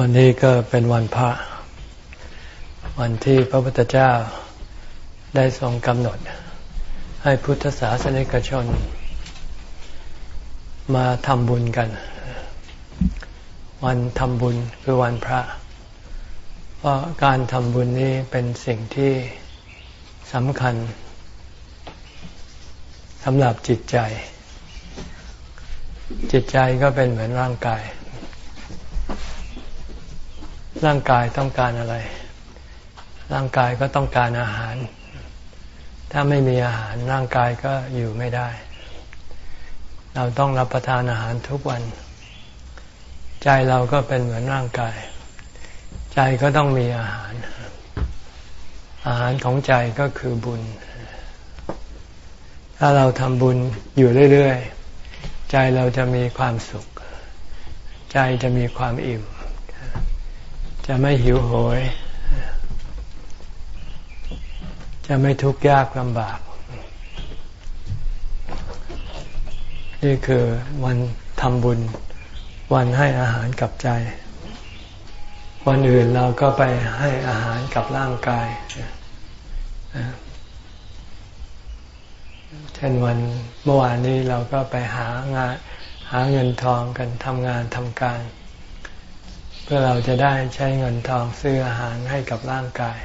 วันนี้ก็เป็นวันพระ วันที่พระพุทธเจ้าได้ทรงกำหนด ให้พุทธศาสนิกชน มาทำบุญกัน วันทำบุญคือวันพระ เพราะการทำบุญนี้เป็นสิ่งที่สำคัญสำหรับจิตใจ จิตใจก็เป็นเหมือนร่างกาย ร่างกายต้องการอะไร ร่างกายก็ต้องการอาหาร ถ้าไม่มีอาหารร่างกายก็อยู่ไม่ได้ เราต้องรับประทานอาหารทุกวัน ใจเราก็เป็นเหมือนร่างกาย ใจก็ต้องมีอาหาร อาหารของใจก็คือบุญ ถ้าเราทำบุญอยู่เรื่อย ๆ ใจเราจะมีความสุข ใจจะมีความอิ่ม จะไม่หิวโหย จะไม่ทุกข์ยากลำบาก นี่คือวันทำบุญ วันให้อาหารกับใจ วันอื่นเราก็ไปให้อาหารกับร่างกาย เช่นวันเมื่อวานนี้เราก็ไปหางานหาเงินทองกันทำงานทำการ เพื่อเราจะได้ใช้เงินทองซื้ออาหารให้กับร่างกาย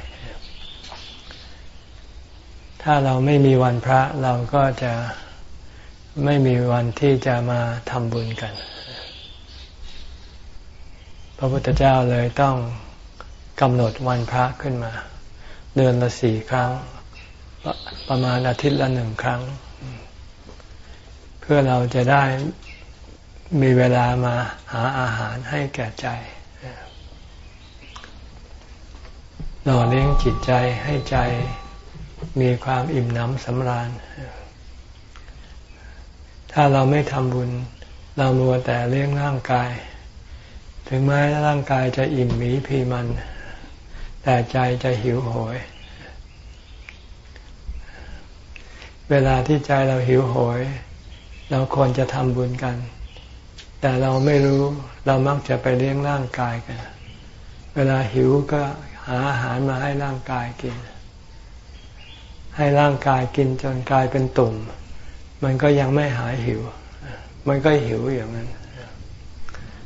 ถ้าเราไม่มีวันพระเราก็จะไม่มีวันที่จะมาทำบุญกัน พระพุทธเจ้าเลยต้องกำหนดวันพระขึ้นมา เดือนละสี่ครั้ง ประมาณอาทิตย์ละหนึ่งครั้ง เพื่อเราจะได้มีเวลามาหาอาหารให้แก่ใจ หล่อเลี้ยงจิตใจให้ใจมีความอิ่มหนำสำราญ ถ้าเราไม่ทำบุญ เรามัวแต่เลี้ยงร่างกาย ถึงแม้ร่างกายจะอิ่มหมีพีมัน แต่ใจจะหิวโหย เวลาที่ใจเราหิวโหย เราควรจะทำบุญกัน แต่เราไม่รู้เรามักจะไปเลี้ยงร่างกายกัน เวลาหิวก็ หาอาหารมาให้ร่างกายกิน ให้ร่างกายกินจนกลายเป็นตุ่ม มันก็ยังไม่หายหิว มันก็หิวอย่างนั้น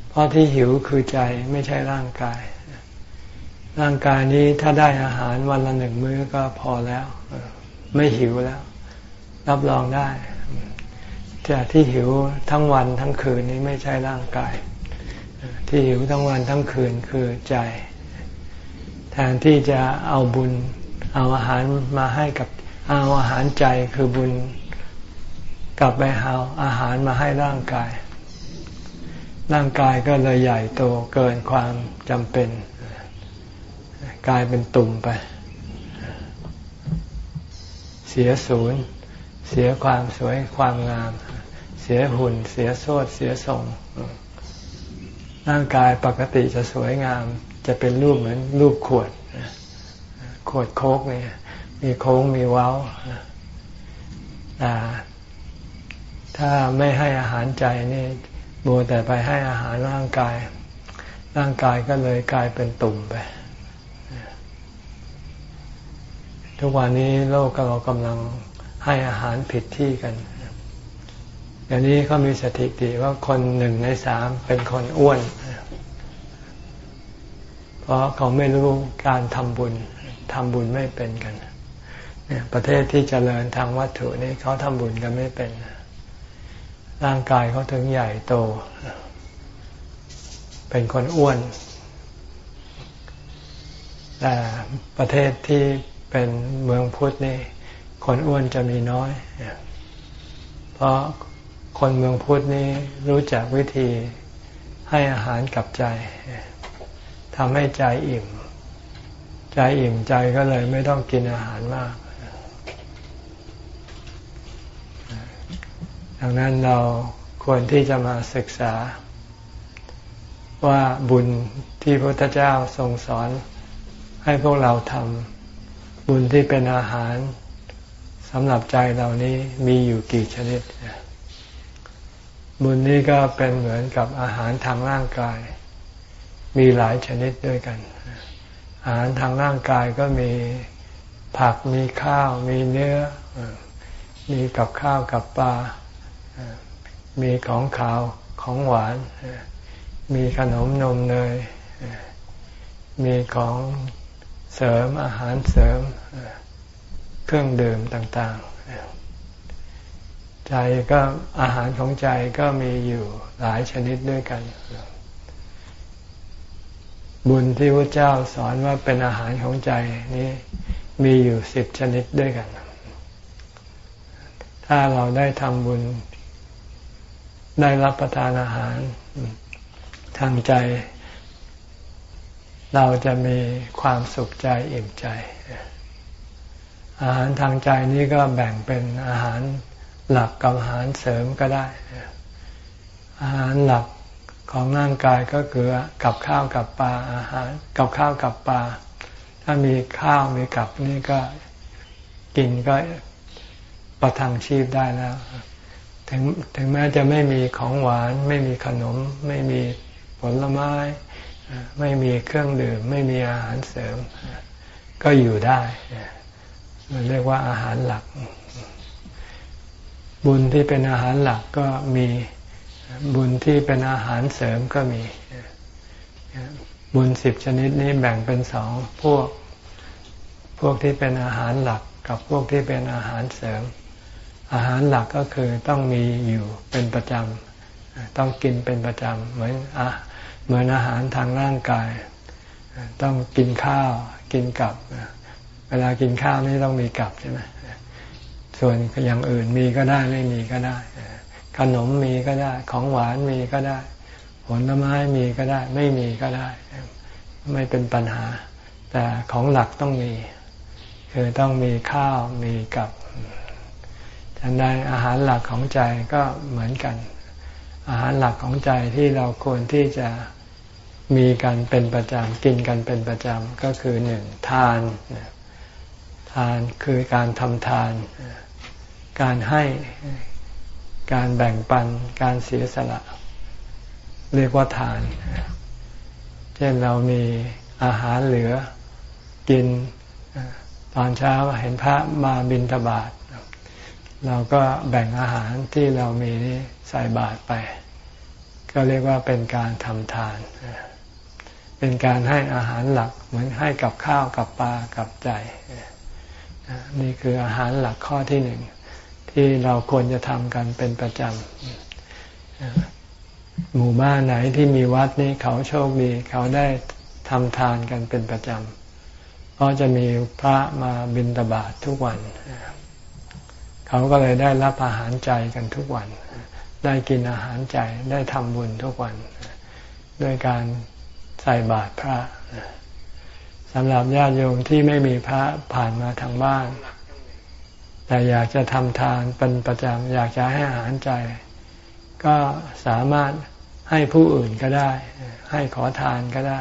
เพราะที่หิวคือใจไม่ใช่ร่างกาย ร่างกายนี้ถ้าได้อาหารวันละหนึ่งมื้อก็พอแล้ว ไม่หิวแล้ว รับรองได้แต่ที่หิวทั้งวันทั้งคืนนี้ไม่ใช่ร่างกาย ที่หิวทั้งวันทั้งคืนคือใจ แทนที่จะเอาบุญเอาอาหารมาให้กับเอาอาหารใจคือบุญกลับไปเอาอาหารมาให้ร่างกาย ร่างกายก็เลยใหญ่โตเกินความจำเป็น กลายเป็นตุ่มไป เสียศูนย์ เสียความสวยความงาม เสียหุ่น เสียโซดเสียทรงร่างกายปกติจะสวยงาม จะเป็นรูปเหมือนรูปขวด ขวดโค้กเนี่ยมีโค้งมีเว้าแต่ถ้าไม่ให้อาหารใจนี่บัวแต่ไปให้อาหารร่างกาย ร่างกายก็เลยกลายเป็นตุ่มไป ทุกวันนี้โลกเรากำลังให้อาหารผิดที่กันอย่างนี้เขามีสถิติว่าคนหนึ่งในสามเป็นคนอ้วนเเพราะเขาไม่รู้การทำบุญทำบุญไม่เป็นกันเนี่ยประเทศที่เจริญทางวัตถุนี่เขาทำบุญกันไม่เป็น ร่างกายเขาถึงใหญ่โต เป็นคนอ้วนแต่ประเทศที่เป็นเมืองพุทธนี่ คนอ้วนจะมีน้อย เพราะคนเมืองพุทธนี่รู้จักวิธีให้อาหารกับใจ ทำให้ใจอิ่ม ใจอิ่มใจก็เลยไม่ต้องกินอาหารมาก ดังนั้นเราควรที่จะมาศึกษา ว่าบุญที่พระพุทธเจ้าทรงสอนให้พวกเราทำบุญที่เป็นอาหารสำหรับใจเหล่านี้มีอยู่กี่ชนิด บุญนี้ก็เป็นเหมือนกับอาหารทางร่างกาย มีหลายชนิดด้วยกัน อาหารทางร่างกายก็มีผักมีข้าว มีเนื้อ มีกับข้าวกับปลา มีของขาวของหวาน มีขนมนมเนย มีของเสริมอาหารเสริมเครื่องดื่มต่างๆ ใจก็อาหารของใจก็มีอยู่หลายชนิดด้วยกัน บุญที่พระเจ้าสอนว่าเป็นอาหารของใจนี้มีอยู่สิบชนิดด้วยกัน ถ้าเราได้ทำบุญ ได้รับประทานอาหาร ทางใจ เราจะมีความสุขใจอิ่มใจ อาหารทางใจนี้ก็แบ่งเป็นอาหารหลักกับอาหารเสริมก็ได้ อาหารหลัก ของร่างกายก็คือกับข้าวกับปลาอาหาร กับข้าวกับปลา ถ้ามีข้าวมีกับนี่ก็กินก็ประทังชีพได้แล้ว ถึงถึงแม้จะไม่มีของหวาน ไม่มีขนม ไม่มีผลไม้ ไม่มีเครื่องดื่ม ไม่มีอาหารเสริม ก็อยู่ได้มันเรียกว่าอาหารหลัก บุญที่เป็นอาหารหลักก็มี บุญที่เป็นอาหารเสริมก็มีบุญสิบชนิดนี้แบ่งเป็นสองพวก พวกที่เป็นอาหารหลักกับพวกที่เป็นอาหารเสริม อาหารหลักก็คือต้องมีอยู่เป็นประจำต้องกินเป็นประจำเหมือนอะเหมือนอาหารทางร่างกาย ต้องกินข้าวกินกับ เวลากินข้าวนี่ต้องมีกับใช่ไหมส่วนอย่างอื่นมีก็ได้ไม่มีก็ได้ ขนมมีก็ได้ ของหวานมีก็ได้ ผลไม้มีก็ได้ ไม่มีก็ได้ ไม่เป็นปัญหา แต่ของหลักต้องมี คือต้องมีข้าวมีกับทันใดอาหารหลักของใจก็เหมือนกัน อาหารหลักของใจที่เราควรที่จะมีกันเป็นประจำกินกันเป็นประจำก็คือหนึ่งทาน ทานคือการทำทาน การให้ การแบ่งปันการเสียสละ เรียกว่าทาน เช่นเรามีอาหารเหลือกินตอนเช้าเห็นพระมาบิณฑบาตเราก็แบ่งอาหารที่เรามีนี้ใส่บาตรไป ก็เรียกว่าเป็นการทำทาน เป็นการให้อาหารหลักเหมือนให้กับข้าวกับปลากับใจนี่คืออาหารหลักข้อที่หนึ่ง ที่เราควรจะทำกันเป็นประจำหมู่บ้านไหนที่มีวัดนี้เขาโชคดี เขาได้ทำทานกันเป็นประจำเพราะจะมีพระมาบิณฑบาตททุกวัน เขาก็เลยได้รับอาหารใจกันทุกวัน ได้กินอาหารใจได้ทำบุญทุกวัน ด้วยการใส่บาตรพระสำหรับญาติโยมที่ไม่มีพระผ่านมาทางบ้าน แต่อยากจะทำทานเป็นประจำอยากจะให้อาหารใจ ก็สามารถให้ผู้อื่นก็ได้ ให้ขอทานก็ได้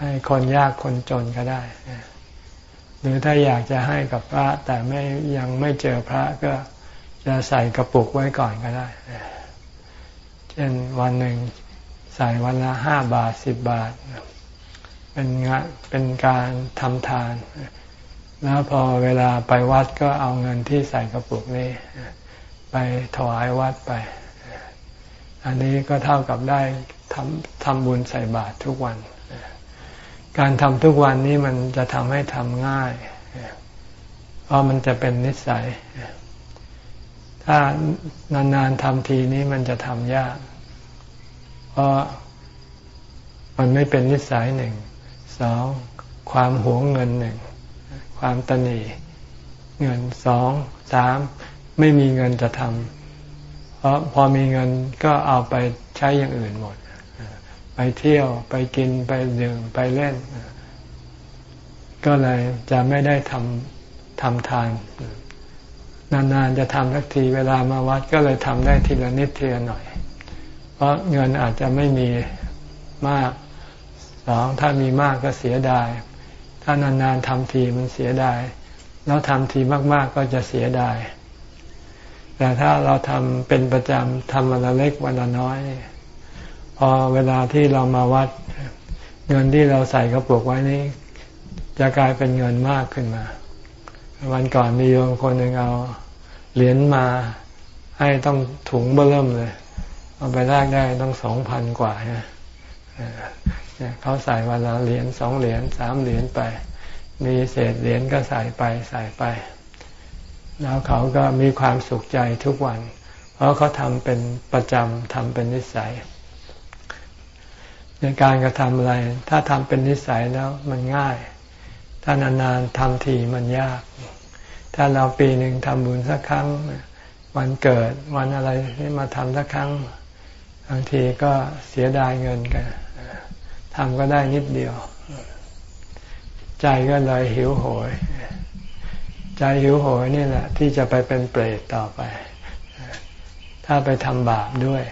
ให้คนยากคนจนก็ได้ หรือถ้าอยากจะให้กับพระ แต่ไม่ยังไม่เจอพระก็จะใส่กระปุกไว้ก่อนก็ได้ เช่นวันหนึ่งใส่วันละห้าบาทสิบบาท เป็นงานเป็นการทำทาน แล้วพอเวลาไปวัดก็เอาเงินที่ใส่กระปุกนี้ไปถวายวัดไป อันนี้ก็เท่ากับได้ทำทำบุญใส่บาตรทุกวัน การทำทุกวันนี้มันจะทำให้ทำง่าย เพราะมันจะเป็นนิสัย ถ้านานๆทำทีนี้มันจะทำยาก เพราะมันไม่เป็นนิสัยหนึ่ง สอง ความหวงเงินหนึ่ง ความตนีเงินสองสามไม่มีเงินจะทำเพราะพอมีเงินก็เอาไปใช้อย่างอื่นหมด ไปเที่ยวไปกินไปดื่มไปเล่น ก็เลยจะไม่ได้ทำทำทาน นานๆจะทำสักทีเวลามาวัดก็เลยทำได้ทีละนิดทีละหน่อย เพราะเงินอาจจะไม่มีมากสองถ้ามีมากก็เสียดาย ถ้านานๆทำทีมันเสียดาย แล้วทำทีมากๆก็จะเสียดาย แต่ถ้าเราทำเป็นประจำทำวันละเล็กวันละน้อย พอเวลาที่เรามาวัด เงินที่เราใส่กระปุกไว้นี้จะกลายเป็นเงินมากขึ้นมา วันก่อนมีโยมคนหนึ่งเอาเหรียญมาให้ต้องถุงเบื้อเริ่มเลย เอาไปแลกได้ต้องสองพันกว่าเนี่ย เขาใส่วันละเหรียญสองเหรียญสามเหรียญไป มีเศษเหรียญก็ใส่ไปใส่ไป แล้วเขาก็มีความสุขใจทุกวัน เพราะเขาทำเป็นประจำทำเป็นนิสัยในการกระทำอะไร ถ้าทำเป็นนิสัยแล้วมันง่าย ถ้านานๆทำทีมันยาก ถ้าเราปีหนึ่งทำบุญสักครั้ง วันเกิดวันอะไรที่มาทำสักครั้งบางทีก็เสียดายเงินกัน ทำก็ได้นิดเดียว ใจก็เลยหิวโหย ใจหิวโหยนี่แหละ ที่จะไปเป็นเปรตต่อไป ถ้าไปทำบาปด้วย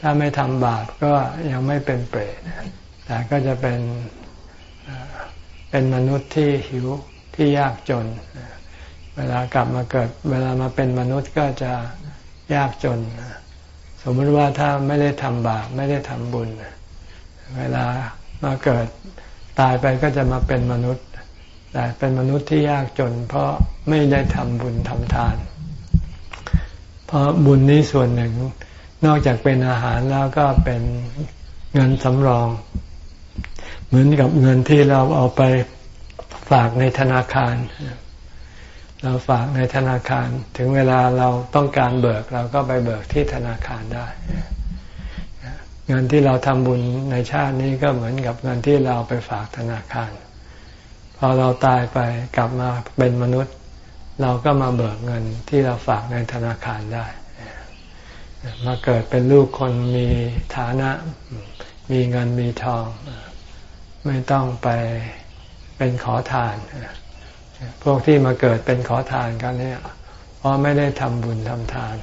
ถ้าไม่ทำบาปก็ยังไม่เป็นเปรตแต่ก็จะเป็นเป็นมนุษย์ที่หิวที่ยากจน เวลากลับมาเกิด เวลามาเป็นมนุษย์ก็จะยากจน สมมติว่าถ้าไม่ได้ทำบาปไม่ได้ทำบุญเเวลามาเกิดตายไปก็จะมาเป็นมนุษย์ แต่เป็นมนุษย์ที่ยากจน เพราะไม่ได้ทำบุญทำทาน เพราะบุญนี้ส่วนหนึ่ง นอกจากเป็นอาหารแล้วก็เป็นเงินสำรอง เหมือนกับเงินที่เราเอาไปฝากในธนาคาร เราฝากในธนาคาร ถึงเวลาเราต้องการเบิกเราก็ไปเบิกที่ธนาคารได้ เงินที่เราทำบุญในชาตินี้ก็เหมือนกับเงินที่เราไปฝากธนาคาร พอเราตายไปกลับมาเป็นมนุษย์ เราก็มาเบิกเงินที่เราฝากในธนาคารได้ มาเกิดเป็นลูกคนมีฐานะ มีเงินมีทอง ไม่ต้องไปเป็นขอทาน พวกที่มาเกิดเป็นขอทานกันเนี่ยเพราะไม่ได้ทำบุญทำทาน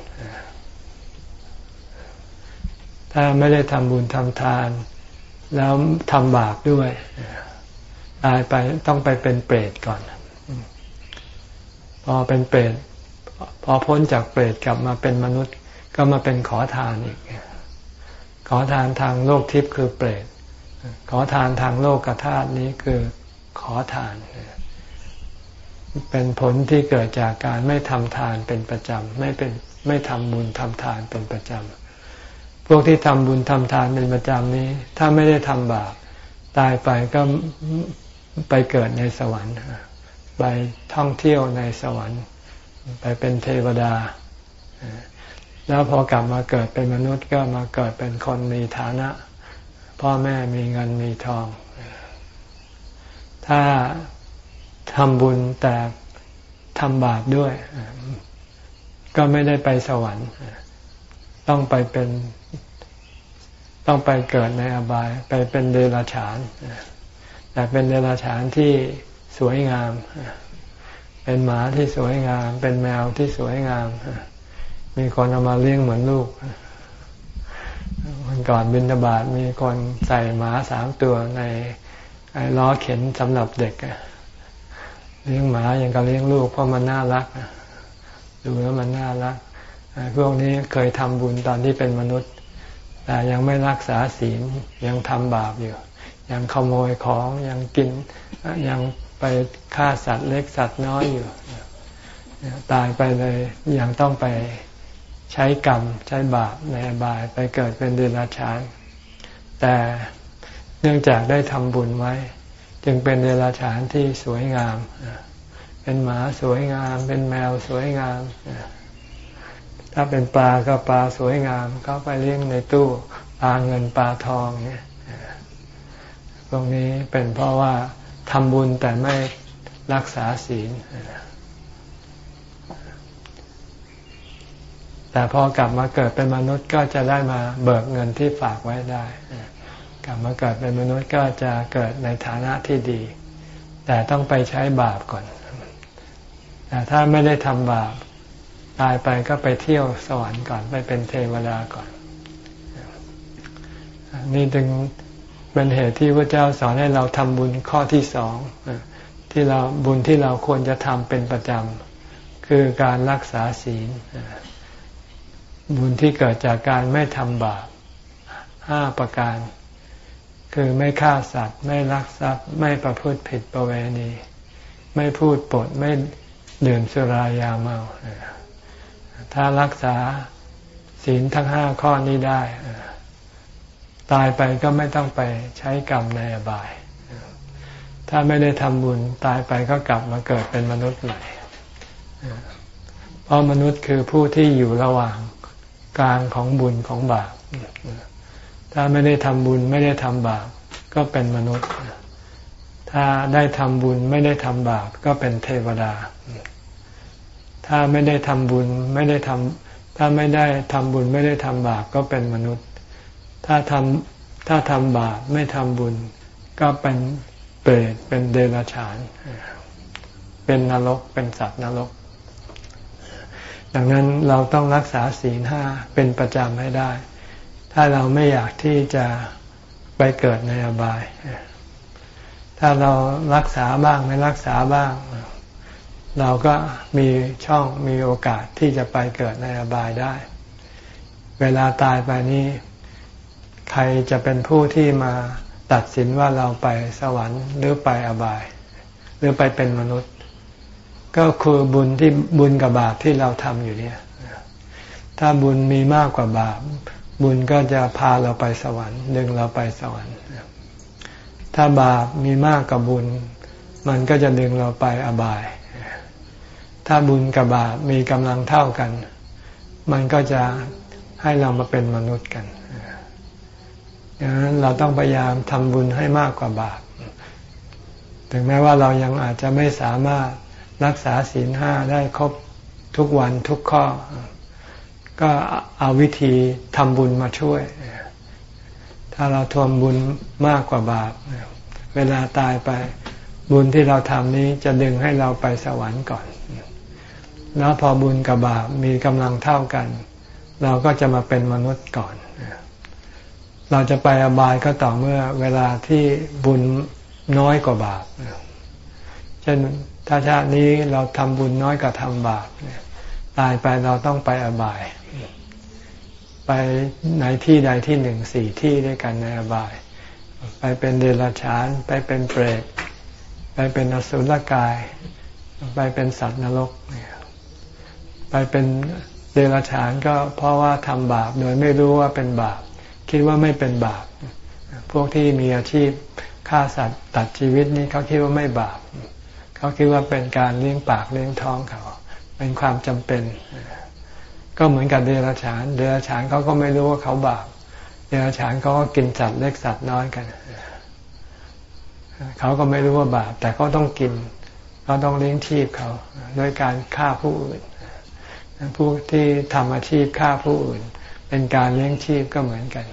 ถ้าไม่ได้ทำบุญทำทาน แล้วทำบาปด้วยตายไปต้องไปเป็นเปรตก่อน พอเป็นเปรตพอพ้นจากเปรตกลับมาเป็นมนุษย์ ก็มาเป็นขอทานอีก ขอทานทางโลกทิพย์คือเปรตขอทานทางโลกกธาตุนี้คือขอทาน เป็นผลที่เกิดจากการไม่ทำทานเป็นประจำไม่เป็นไม่ทำบุญทำทานเป็นประจำ พวกที่ทำบุญทำทานเป็นประจำนี้ ถ้าไม่ได้ทำบาปตายไปก็ไปเกิดในสวรรค์ไปท่องเที่ยวในสวรรค์ ไปเป็นเทวดา แล้วพอกลับมาเกิดเป็นมนุษย์ก็มาเกิดเป็นคนมีฐานะ พ่อแม่มีเงินมีทอง ถ้าทำบุญแต่ทำบาปด้วย ก็ไม่ได้ไปสวรรค์ ต้องไปเป็น ต้องไปเกิดในอบาย ไปเป็นเดรัจฉาน แต่เป็นเดรัจฉานที่สวยงาม เป็นหมาที่สวยงาม เป็นแมวที่สวยงาม มีคนเอามาเลี้ยงเหมือนลูกวันก่อนบินบาตมีคนใส่หมาสามตัวในไอ้ล้อเข็นสำหรับเด็กเลี้ยงหมาอย่างกับเลี้ยงลูกเพราะมันน่ารักดูแล้วมันน่ารักพวกนี้เคยทำบุญตอนที่เป็นมนุษย์ แต่ยังไม่รักษาศีลยังทำบาปอยู่ ยังขโมยของยังกินยังไปฆ่าสัตว์เล็กสัตว์น้อยอยู่ตายไปเลยยังต้องไปใช้กรรมใช้บาปในอบายไปเกิดเป็นเดรัจฉานแต่เนื่องจากได้ทำบุญไว้ จึงเป็นเดรัจฉานที่สวยงาม เป็นหมาสวยงาม เป็นแมวสวยงาม ถ้าเป็นปลาก็ปลาสวยงามเขาไปเลี้ยงในตู้ปลาเงินปลาทองเนี่ยตรงนี้เป็นเพราะว่าทำบุญแต่ไม่รักษาศีล แต่พอกลับมาเกิดเป็นมนุษย์ก็จะได้มาเบิกเงินที่ฝากไว้ได้ กลับมาเกิดเป็นมนุษย์ก็จะเกิดในฐานะที่ดี แต่ต้องไปใช้บาปก่อน แต่ถ้าไม่ได้ทำบาป ตายไปก็ไปเที่ยวสวรรค์ก่อนไปเป็นเทวดาก่อนนี่จึงเป็นเหตุที่พระเจ้าสอนให้เราทำบุญข้อที่สองที่เราบุญที่เราควรจะทำเป็นประจำคือการรักษาศีลบุญที่เกิดจากการไม่ทำบาปห้าประการ คือไม่ฆ่าสัตว์ ไม่ลักทรัพย์ ไม่ประพฤติผิดประเวณี ไม่พูดปดไม่ดื่มสุรายาเมา ถ้ารักษาศีลทั้งห้าข้อนี้ได้ ตายไปก็ไม่ต้องไปใช้กรรมในอบาย ถ้าไม่ได้ทำบุญตายไปก็กลับมาเกิดเป็นมนุษย์ใหม่เพราะมนุษย์คือผู้ที่อยู่ระหว่างกลางของบุญของบาป ถ้าไม่ได้ทำบุญไม่ได้ทำบาปก็เป็นมนุษย์ ถ้าได้ทำบุญไม่ได้ทำบาปก็เป็นเทวดา ถ้าไม่ได้ทำบุญไม่ได้ทำถ้าไม่ได้ทำบุญไม่ได้ทำบาปก็เป็นมนุษย์ ถ้าทำถ้าทำบาปไม่ทำบุญ ก็เป็นเปรตเป็นเดรัจฉาน เป็นนรกเป็นสัตว์นรก ดังนั้นเราต้องรักษาศีลห้าเป็นประจำให้ได้ ถ้าเราไม่อยากที่จะไปเกิดในอบาย ถ้าเรารักษาบ้างไม่รักษาบ้าง เราก็มีช่องมีโอกาสที่จะไปเกิดในอบายได้ เวลาตายไปนี้ ใครจะเป็นผู้ที่มาตัดสินว่าเราไปสวรรค์หรือไปอบาย หรือไปเป็นมนุษย์ ก็คือบุญที่บุญกับบาปที่เราทำอยู่เนี่ยถ้าบุญมีมากกว่าบาป บุญก็จะพาเราไปสวรรค์ ดึงเราไปสวรรค์ ถ้าบาปมีมากกว่าบุญ มันก็จะดึงเราไปอบาย ถ้าบุญกับบาปมีกำลังเท่ากัน มันก็จะให้เรามาเป็นมนุษย์กันดังนั้นเราต้องพยายามทำบุญให้มากกว่าบาป ถึงแม้ว่าเรายังอาจจะไม่สามารถรักษาศีลห้าได้ครบทุกวันทุกข้อ ก็เอาวิธีทำบุญมาช่วย ถ้าเราทวมบุญมากกว่าบาป เวลาตายไปบุญที่เราทำนี้จะดึงให้เราไปสวรรค์ก่อน แล้วพอบุญกับบาปมีกำลังเท่ากัน เราก็จะมาเป็นมนุษย์ก่อน เราจะไปอบายก็ต่อเมื่อเวลาที่บุญน้อยกว่าบาปเช่นถ้าชาตินี้เราทำบุญน้อยกว่าทำบาปตายไปเราต้องไปอบาย ไปในที่ใดที่หนึ่งสี่ที่ด้วยกันในอบาย ไปเป็นเดรัจฉาน ไปเป็นเปรตไปเป็นอสุรกาย ไปเป็นสัตว์นรก ไปเป็นเดรัจฉานก็เพราะว่าทำบาปโดยไม่รู้ว่าเป็นบาป คิดว่าไม่เป็นบาป พวกที่มีอาชีพฆ่าสัตว์ตัดชีวิตนี้เขาคิดว่าไม่บาป เขาคิดว่าเป็นการเลี้ยงปากเลี้ยงท้องเขา เป็นความจำเป็น ก็เหมือนกับเดรัจฉาน เดรัจฉานเขาก็ไม่รู้ว่าเขาบาป เดรัจฉานเขาก็กินสัตว์เล็กสัตว์น้อยกัน เขาก็ไม่รู้ว่าบาป แต่เขาต้องกิน เขาต้องเลี้ยงชีพเขา ด้วยการฆ่าผู้อื่น ผู้ที่ทำอาชีพฆ่าผู้อื่น เป็นการเลี้ยงชีพก็เหมือนกัน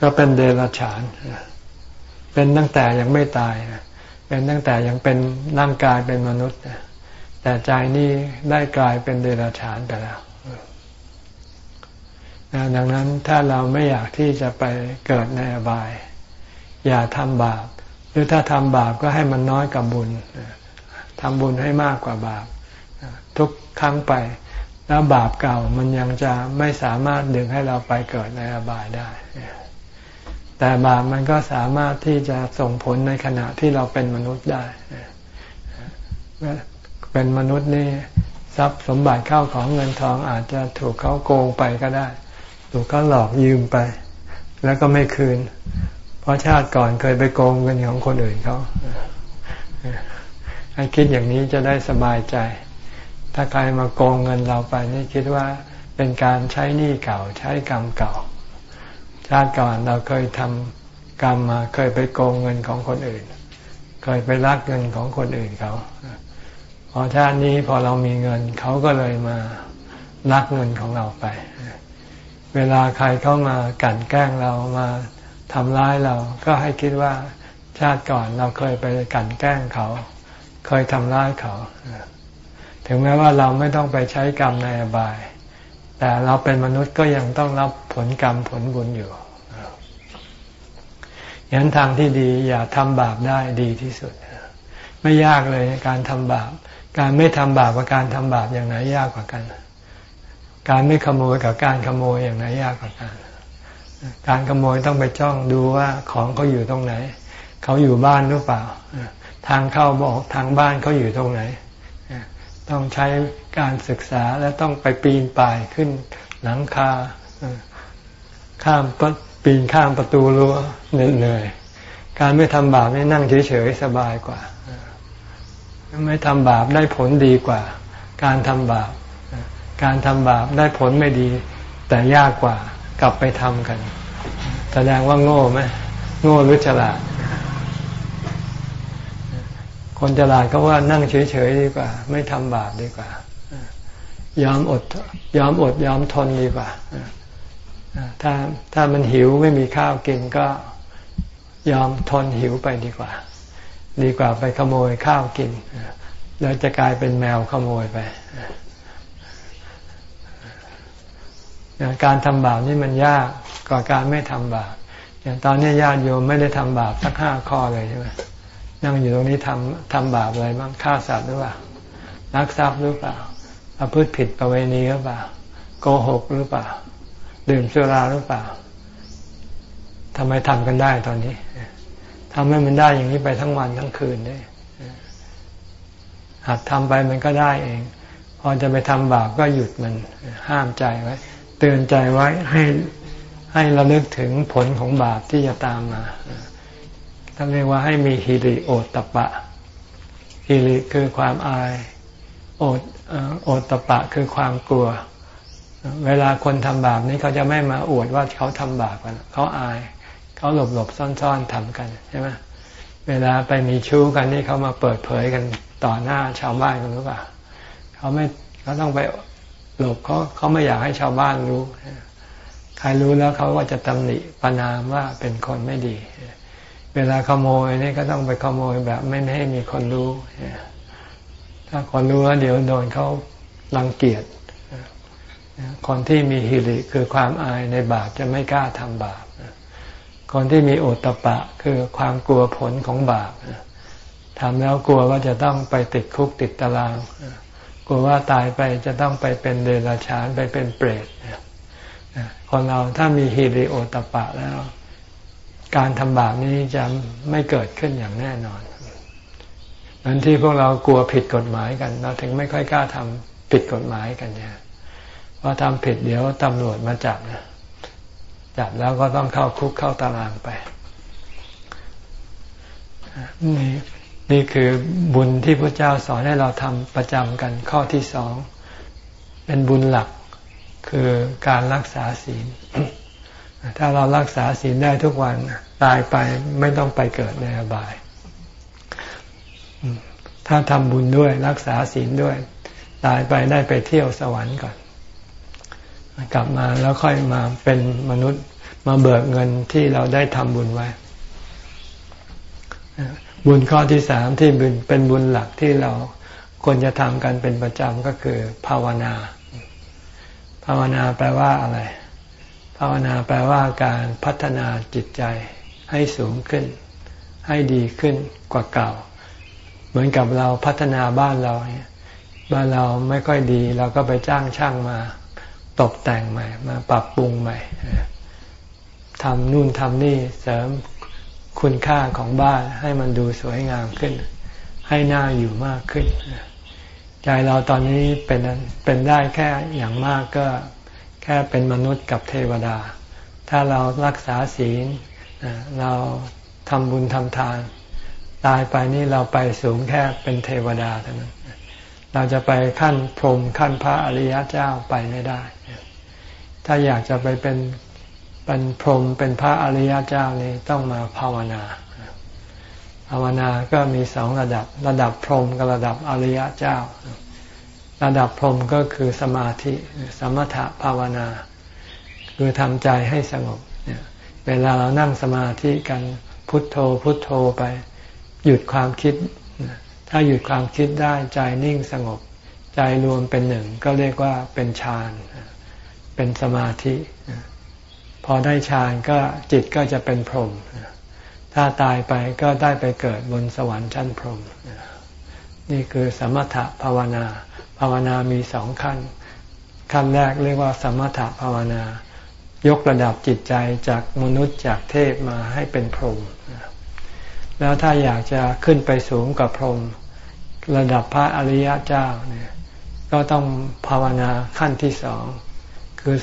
ก็เป็นเดรัจฉาน เป็นตั้งแต่ยังไม่ตาย เป็นตั้งแต่ยังเป็นร่างกายเป็นมนุษย์ แต่ใจนี่ได้กลายเป็นเดรัจฉานไปแล้วดังนั้นถ้าเราไม่อยากที่จะไปเกิดในอบาย อย่าทำบาป หรือถ้าทำบาปก็ให้มันน้อยกับบุญทำบุญให้มากกว่าบาป ทุกครั้งไป แล้วบาปเก่ามันยังจะไม่สามารถดึงให้เราไปเกิดในอบายได้ แต่บาปมันก็สามารถที่จะส่งผลในขณะที่เราเป็นมนุษย์ได้เป็นมนุษย์นี่ทรัพย์สมบัติเข้าของเงินทองอาจจะถูกเขาโกงไปก็ได้ ถูกเขาหลอกยืมไป แล้วก็ไม่คืน เพราะชาติก่อนเคยไปโกงเงินของคนอื่นเขาให้คิดอย่างนี้จะได้สบายใจ ถ้าใครมาโกงเงินเราไปนี่คิดว่าเป็นการใช้หนี้เก่าใช้กรรมเก่า ชาติก่อนเราเคยทำกรรมมาเคยไปโกงเงินของคนอื่น เคยไปลักเงินของคนอื่นเขาพอชาตินี้พอเรามีเงินเขาก็เลยมาลักเงินของเราไป เวลาใครเข้ามากั่นแกล้งเรามาทำร้ายเราก็ให้คิดว่าชาติก่อนเราเคยไปกั่นแกล้งเขา เคยทำร้ายเขา ถึงแม้ว่าเราไม่ต้องไปใช้กรรมในอบาย แต่เราเป็นมนุษย์ก็ยังต้องรับผลกรรมผลบุญอยู่ยันทางที่ดีอย่าทำบาปได้ดีที่สุด ไม่ยากเลยการทำบาป การไม่ทำบาปกับการทำบาปอย่างไหนยากกว่ากัน การไม่ขโมยกับการขโมยอย่างไหนยากกว่ากัน การขโมยต้องไปจ้องดูว่าของเขาอยู่ตรงไหน เขาอยู่บ้านหรือเปล่า ทางเข้าบอกทางบ้านเขาอยู่ตรงไหน ต้องใช้การศึกษาและต้องไปปีนป่ายขึ้นหลังคาข้ามปีนข้ามประตูรั้วเหนื่อย การไม่ทำบาปไม่นั่งเฉยๆสบายกว่า ไม่ทำบาปได้ผลดีกว่า การทำบาป การทำบาปได้ผลไม่ดี แต่ยากกว่ากลับไปทำกัน แสดงว่าโง่ไหมโง่หรือฉลาด คนฉลาดก็ว่านั่งเฉยๆดีกว่า ไม่ทำบาปดีกว่า ยอมอดยอมอดยอมทนดีกว่าถ้าถ้ามันหิวไม่มีข้าวกินก็ยอมทนหิวไปดีกว่า ดีกว่าไปขโมยข้าวกินแล้วจะกลายเป็นแมวขโมยไปการทำบาปนี่มันยากกว่าการไม่ทำบาปอย่างตอนนี้ญาติโยมไม่ได้ทำบาปสักห้าข้อเลยใช่ไหม นั่งอยู่ตรงนี้ทำทำบาปอะไรบ้างฆ่าสัตว์หรือเปล่ารักทรัพย์หรือเปล่าประพฤติผิดประเวณีหรือเปล่าโกหกหรือเปล่า ดื่มสุราหรือเปล่าทำไมทำกันได้ตอนนี้ทำให้มันได้อย่างนี้ไปทั้งวันทั้งคืนได้หัดทำไปมันก็ได้เอง พอจะไปทำบาปก็หยุดมันห้ามใจไว้ เตือนใจไว้ให้ให้ระลึกถึงผลของบาปที่จะตามมา ท่านเรียกว่าให้มีฮิริโอตตปะฮิริคือความอาย โอตโอตตปะคือความกลัว เวลาคนทำบาปนี้เขาจะไม่มาอวดว่าเขาทำบาปกัน เขาอาย เขาหลบหลบซ่อนๆทำกันใช่ไหมเวลาไปมีชู้กันนี่เขามาเปิดเผยกันต่อหน้าชาวบ้านกันหรือเปล่าเขาไม่เขาต้องไปหลบเขาเขาไม่อยากให้ชาวบ้านรู้ ใครรู้แล้วเขาก็จะตำหนิประนามว่าเป็นคนไม่ดี เวลาขโมยนี่ก็ต้องไปขโมยแบบไม่ให้มีคนรู้ ถ้าคนรู้แล้วเดี๋ยวโดนเขารังเกียจ คนที่มีฮิริคือความอายในบาปจะไม่กล้าทำบาป คนที่มีโอตปะคือความกลัวผลของบาปทำแล้วกลัวว่าจะต้องไปติดคุกติดตาราง กลัวว่าตายไปจะต้องไปเป็นเดรัจฉานไปเป็นเปรตคนเราถ้ามีฮิริโอตปะแล้ว การทำบาปนี้จะไม่เกิดขึ้นอย่างแน่นอนนั้นที่พวกเรากลัวผิดกฎหมายกัน เราถึงไม่ค่อยกล้าทำผิดกฎหมายกันเนี่ยว่าทำผิดเดี๋ยวตำรวจมาจับนะจับแล้วก็ต้องเข้าคุกเข้าตารางไป นี่นี่คือบุญที่พระเจ้าสอนให้เราทำประจำกันข้อที่สอง เป็นบุญหลักคือการรักษาศีล ถ้าเรารักษาศีลได้ทุกวันตายไปไม่ต้องไปเกิดในอบาย ถ้าทำบุญด้วยรักษาศีลด้วย ตายไปได้ไปเที่ยวสวรรค์ก่อน กลับมาแล้วค่อยมาเป็นมนุษย์มาเบิกเงินที่เราได้ทำบุญไว้ บุญข้อที่สามที่เป็นบุญหลักที่เราควรจะทำกันเป็นประจำก็คือ ภาวนา ภาวนาแปลว่าอะไร ภาวนาแปลว่าการพัฒนาจิตใจให้สูงขึ้น ให้ดีขึ้นกว่าเก่า เหมือนกับเราพัฒนาบ้านเราเนี่ยบ้านเราไม่ค่อยดี เราก็ไปจ้างช่างมาตกแต่งใหม่ มาปรับปรุงใหม่ทำนู่นทำนี่เสริมคุณค่าของบ้านให้มันดูสวยงามขึ้น ให้หน่าอยู่มากขึ้น ใจเราตอนนี้เป็นเป็นได้แค่อย่างมากก็ แค่เป็นมนุษย์กับเทวดา ถ้าเรารักษาศีลเราทำบุญทำทาน ตายไปนี่เราไปสูงแค่เป็นเทวดาเท่านั้น เราจะไปขั้นพรหมขั้นพระอริยเจ้าไปไม่ได้ ถ้าอยากจะไปเป็นเป็นพรหมเป็นพระอริยเจ้านี่ต้องมาภาวนาภาวนาก็มีสองระดับ ระดับพรหมกับระดับอริยเจ้า ระดับพรหมก็คือสมาธิสมถะภาวนา คือทำใจให้สงบเวลาเรานั่งสมาธิกันพุทโธพุทโธไป หยุดความคิด ถ้าหยุดความคิดได้ใจนิ่งสงบ ใจรวมเป็นหนึ่งก็เรียกว่าเป็นฌานเป็นสมาธิ พอได้ฌานก็จิตก็จะเป็นพรหมถ้าตายไปก็ได้ไปเกิดบนสวรรค์ชั้นพรหมนี่คือสมถะภาวนา ภาวนามีสองขั้น ขั้นแรกเรียกว่าสมถะภาวนา ยกระดับจิตใจจากมนุษย์จากเทพมาให้เป็นพรหมแล้วถ้าอยากจะขึ้นไปสูงกับพรหมระดับพระอริยเจ้าเนี่ยก็ต้องภาวนาขั้นที่สองคือ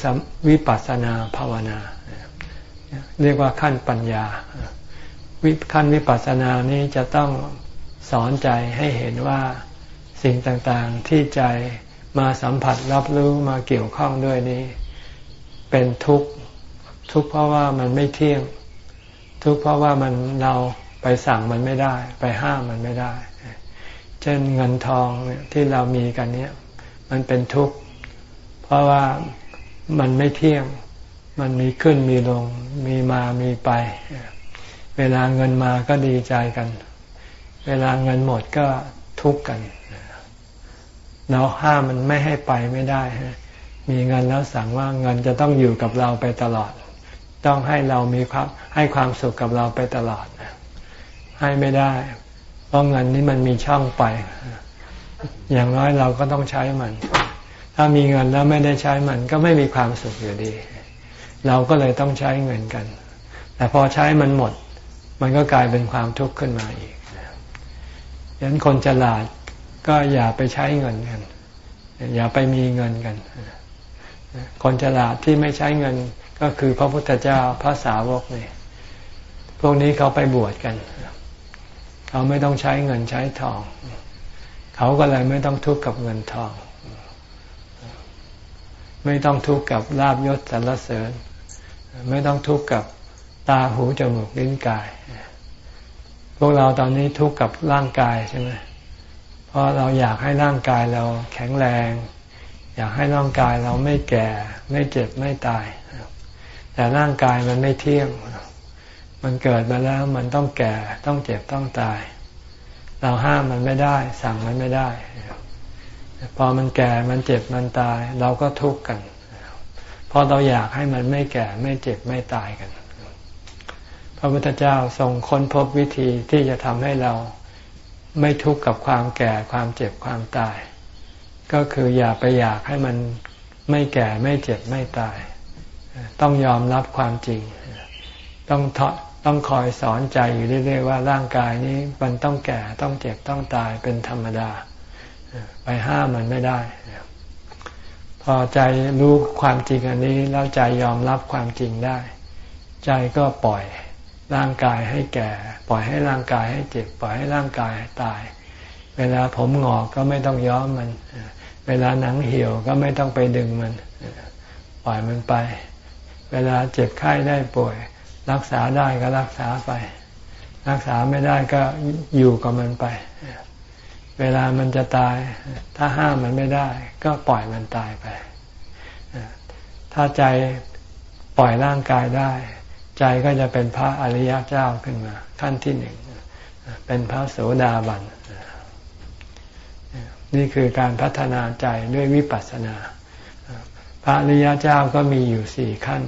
วิปัสสนาภาวนา เรียกว่าขั้นปัญญาวิขั้นวิปัสสนานี้จะต้องสอนใจให้เห็นว่า สิ่งต่างๆที่ใจมาสัมผัสรับรู้มาเกี่ยวข้องด้วยนี้ เป็นทุกข์ทุกข์เพราะว่ามันไม่เที่ยง ทุกข์เพราะว่ามันเราไปสั่งมันไม่ได้ ไปห้ามมันไม่ได้ เช่นเงินทองที่เรามีกันเนี้ยมันเป็นทุกข์เพราะว่ามันไม่เที่ยง มันมีขึ้นมีลง มีมามีไป เวลาเงินมาก็ดีใจกัน เวลาเงินหมดก็ทุกข์กัน เราห้ามมันไม่ให้ไปไม่ได้ มีเงินแล้วสั่งว่าเงินจะต้องอยู่กับเราไปตลอด ต้องให้เรามีความให้ความสุขกับเราไปตลอด ให้ไม่ได้ เพราะเงินนี้มันมีช่องไป อย่างน้อยเราก็ต้องใช้มัน ถ้ามีเงินแล้วไม่ได้ใช้มัน ก็ไม่มีความสุขอยู่ดี เราก็เลยต้องใช้เงินกัน แต่พอใช้มันหมด มันก็กลายเป็นความทุกข์ขึ้นมาอีกดังนั้นคนฉลาด ก็อย่าไปใช้เงินกัน อย่าไปมีเงินกัน คนฉลาดที่ไม่ใช้เงินก็คือพระพุทธเจ้าพระสาวกเนี่ยพวกนี้เขาไปบวชกัน เขาไม่ต้องใช้เงินใช้ทอง เขาก็เลยไม่ต้องทุกข์กับเงินทอง ไม่ต้องทุกข์กับลาบยศสรรเสริญ ไม่ต้องทุกข์กับตาหูจมูกลิ้นกาย พวกเราตอนนี้ทุกข์กับร่างกายใช่ไหมเราะเราอยากให้ร่างกายเราแข็งแรง อยากให้ร่างกายเราไม่แก่ ไม่เจ็บไม่ตาย แต่ร่างกายมันไม่เที่ยง มันเกิดมาแล้วมันต้องแก่ต้องเจ็บต้องตาย เราห้ามมันไม่ได้ สั่งมันไม่ได้ พอมันแก่มันเจ็บมันตาย เราก็ทุกข์กันเพราะเราอยากให้มันไม่แก่ไม่เจ็บไม่ตายกัน พระพุทธเจ้าทรงค้นพบวิธีที่จะทำให้เรา ไม่ทุกข์กับความแก่ความเจ็บความตาย ก็คืออย่าไปอยากให้มันไม่แก่ไม่เจ็บไม่ตาย ต้องยอมรับความจริง ต้องต้องคอยสอนใจอยู่เรื่อยๆว่าร่างกายนี้มันต้องแก่ต้องเจ็บต้องตายเป็นธรรมดา ไปห้ามมันไม่ได้ พอใจรู้ความจริงอันนี้แล้วใจยอมรับความจริงได้ ใจก็ปล่อย ร่างกายให้แก่ ปล่อยให้ร่างกายให้เจ็บ ปล่อยให้ร่างกายตาย เวลาผมงอกก็ไม่ต้องย้อมมัน เวลาหนังเหี่ยวก็ไม่ต้องไปดึงมัน ปล่อยมันไป เวลาเจ็บไข้ได้ป่วย รักษาได้ก็รักษาไป รักษาไม่ได้ก็อยู่กับมันไป เวลามันจะตาย ถ้าห้ามมันไม่ได้ ก็ปล่อยมันตายไป ถ้าใจปล่อยร่างกายได้ ใจก็จะเป็นพระอริยเจ้าขึ้นมา ขั้นที่หนึ่งเป็นพระโสดาบันนี่คือการพัฒนาใจด้วยวิปัสสนา พระอริยเจ้าก็มีอยู่สี่ขั้น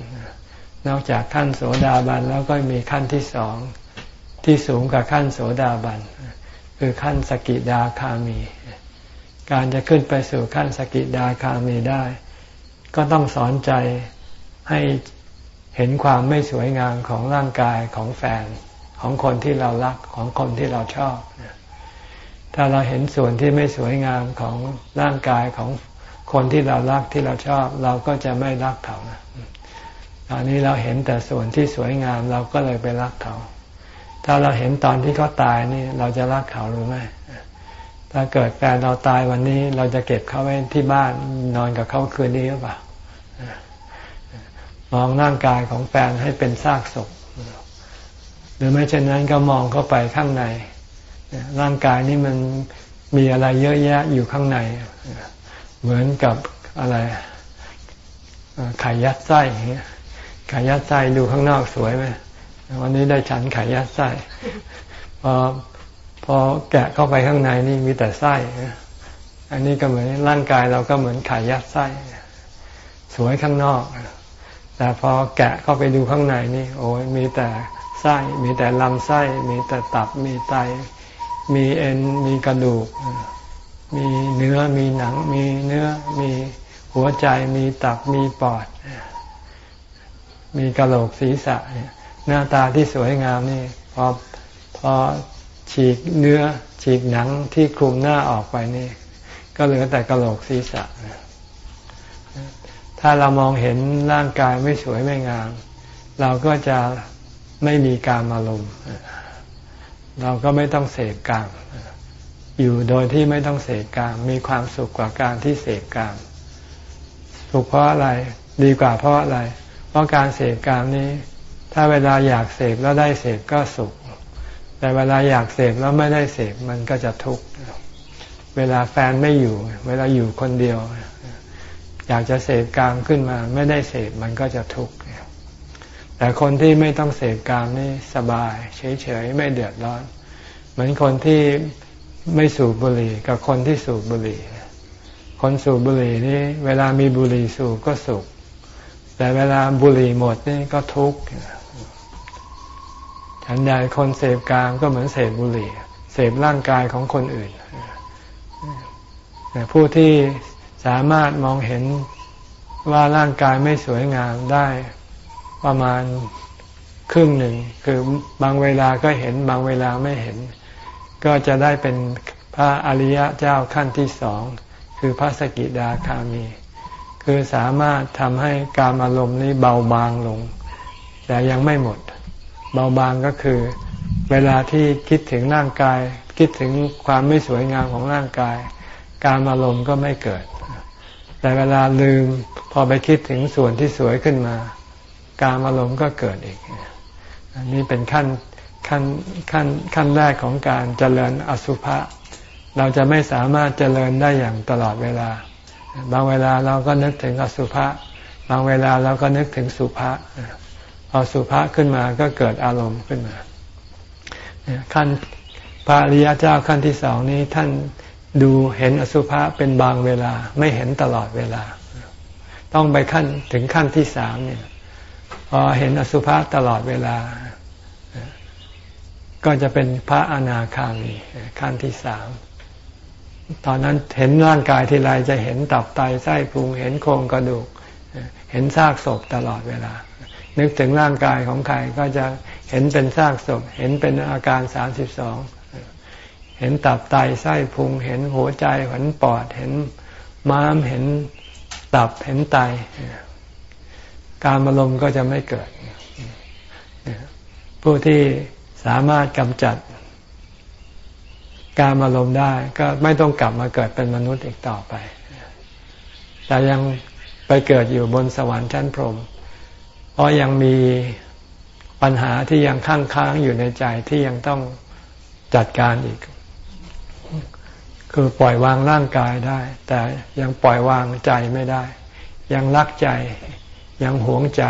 นอกจากขั้นโสดาบันแล้วก็มีขั้นที่สองที่สูงกว่าขั้นโสดาบันคือขั้นสกิดาคามี การจะขึ้นไปสู่ขั้นสกิดาคามีได้ ก็ต้องสอนใจให้ เห็นความไม่สวยงามของร่างกายของแฟน ของคนที่เรารักของคนที่เราชอบ ถ้าเราเห็นส่วนที่ไม่สวยงามของร่างกายของคนที่เรารักที่เราชอบ เราก็จะไม่รักเขาตอนนี้เราเห็นแต่ส่วนที่สวยงามเราก็เลยไปรักเขา ถ้าเราเห็นตอนที่เขาตายนี่เราจะรักเขาหรือไม่ถ้าเกิดแฟนเราตายวันนี้ เราจะเก็บเขาไว้ที่บ้านนอนกับเขาคืนนี้หรือเปล่า มองร่างกายของแฟนให้เป็นซากศพ หรือไม่เช่นนั้นก็มองเข้าไปข้างใน ร่างกายนี้มันมีอะไรเยอะแยะอยู่ข้างใน เหมือนกับอะไรไข่ยัดไส้อย่างเงี้ยไข่ยัดไส้ดูข้างนอกสวยไหมวันนี้ได้ฉันไข่ยัดไส้พอพอแกะเข้าไปข้างในนี่มีแต่ไส้อันนี้ก็เหมือนร่างกายเราก็เหมือนไข่ยัดไส้ สวยข้างนอก แต่พอแกะเข้าไปดูข้างในนี่ โอ้ยมีแต่ไส้มีแต่ลำไส้ มีแต่ตับมีไต มีเอ็นมีกระดูก มีเนื้อมีหนัง มีเนื้อมีหัวใจมีตับมีปอดมมีกระโหลกศีรษะเนี่ยหน้าตาที่สวยงามนี่พอพอฉีกเนื้อฉีกหนังที่คลุมหน้าออกไปนี่ ก็เหลือแต่กระโหลกศีรษะ ถ้าเรามองเห็นร่างกายไม่สวยไม่งาม เราก็จะไม่มีการอารมณ์เราก็ไม่ต้องเสพกามอยู่โดยที่ไม่ต้องเสพกามมีความสุขกว่าการที่เสพกามสุขเพราะอะไรดีกว่าเพราะอะไร เพราะการเสพกามนี้ ถ้าเวลาอยากเสพแล้วได้เสพก็สุข แต่เวลาอยากเสพแล้วไม่ได้เสพมันก็จะทุกข์เวลาแฟนไม่อยู่ เวลาอยู่คนเดียว อยากจะเสพกามขึ้นมา ไม่ได้เสพมันก็จะทุกข์แต่คนที่ไม่ต้องเสพกามนี่สบาย เฉยๆไม่เดือดร้อน เหมือนคนที่ไม่สูบบุหรี่ กับคนที่สูบบุหรี่ คนสูบบุหรี่นี่เวลามีบุหรี่สูบก็สุข แต่เวลาบุหรี่หมดนี่ก็ทุกข์ฉันใดคนเสพกามก็เหมือนเสพบุหรี่ เสพร่างกายของคนอื่น ผู้ที่ สามารถมองเห็นว่าร่างกายไม่สวยงามได้ประมาณครึ่งหนึ่ง คือบางเวลาก็เห็นบางเวลาไม่เห็น ก็จะได้เป็นพระอริยะเจ้าขั้นที่สองคือพระสกิดาคามี คือสามารถทำให้การอารมณ์นี้เบาบางลง แต่ยังไม่หมด เบาบางก็คือ เวลาที่คิดถึงร่างกาย คิดถึงความไม่สวยงามของร่างกาย การอารมณ์ก็ไม่เกิด แต่เวลาลืมพอไปคิดถึงส่วนที่สวยขึ้นมา การอารมณ์ก็เกิดอีก อันนี้เป็นขั้นขั้นขั้นขั้นแรกของการเจริญอสุภะเราจะไม่สามารถเจริญได้อย่างตลอดเวลา บางเวลาเราก็นึกถึงอสุภะบางเวลาเราก็นึกถึงสุภะพอสุภะขึ้นมาก็เกิดอารมณ์ขึ้นมาขั้นพระอริยเจ้าขั้นที่สองนี้ท่าน ดูเห็นอสุภะเป็นบางเวลา ไม่เห็นตลอดเวลา ต้องไปขั้นถึงขั้นที่สามเนี่ยพอเห็นอสุภะตลอดเวลา ก็จะเป็นพระอนาคามีขั้นที่สามตอนนั้นเห็นร่างกายทีไรจะเห็นตับไตไส้พุงเห็นโครงกระดูก เห็นซากศพตลอดเวลา นึกถึงร่างกายของใครก็จะเห็นเป็นซากศพ เห็นเป็นอาการสามสิบสอง เห็นตับไตไส้พุง เห็นหัวใจเห็นปอดเห็นม้ามเห็นตับเห็นไต การอารมณ์ก็จะไม่เกิด ผู้ที่สามารถกำจัด การอารมณ์ได้ก็ไม่ต้องกลับมาเกิดเป็นมนุษย์อีกต่อไป แต่ยังไปเกิดอยู่บนสวรรค์ชั้นพรหมเพราะยังมีปัญหาที่ยังค้างค้างอยู่ในใจที่ยังต้องจัดการอีก คือปล่อยวางร่างกายได้ แต่ยังปล่อยวางใจไม่ได้ ยังรักใจ ยังหวงใจ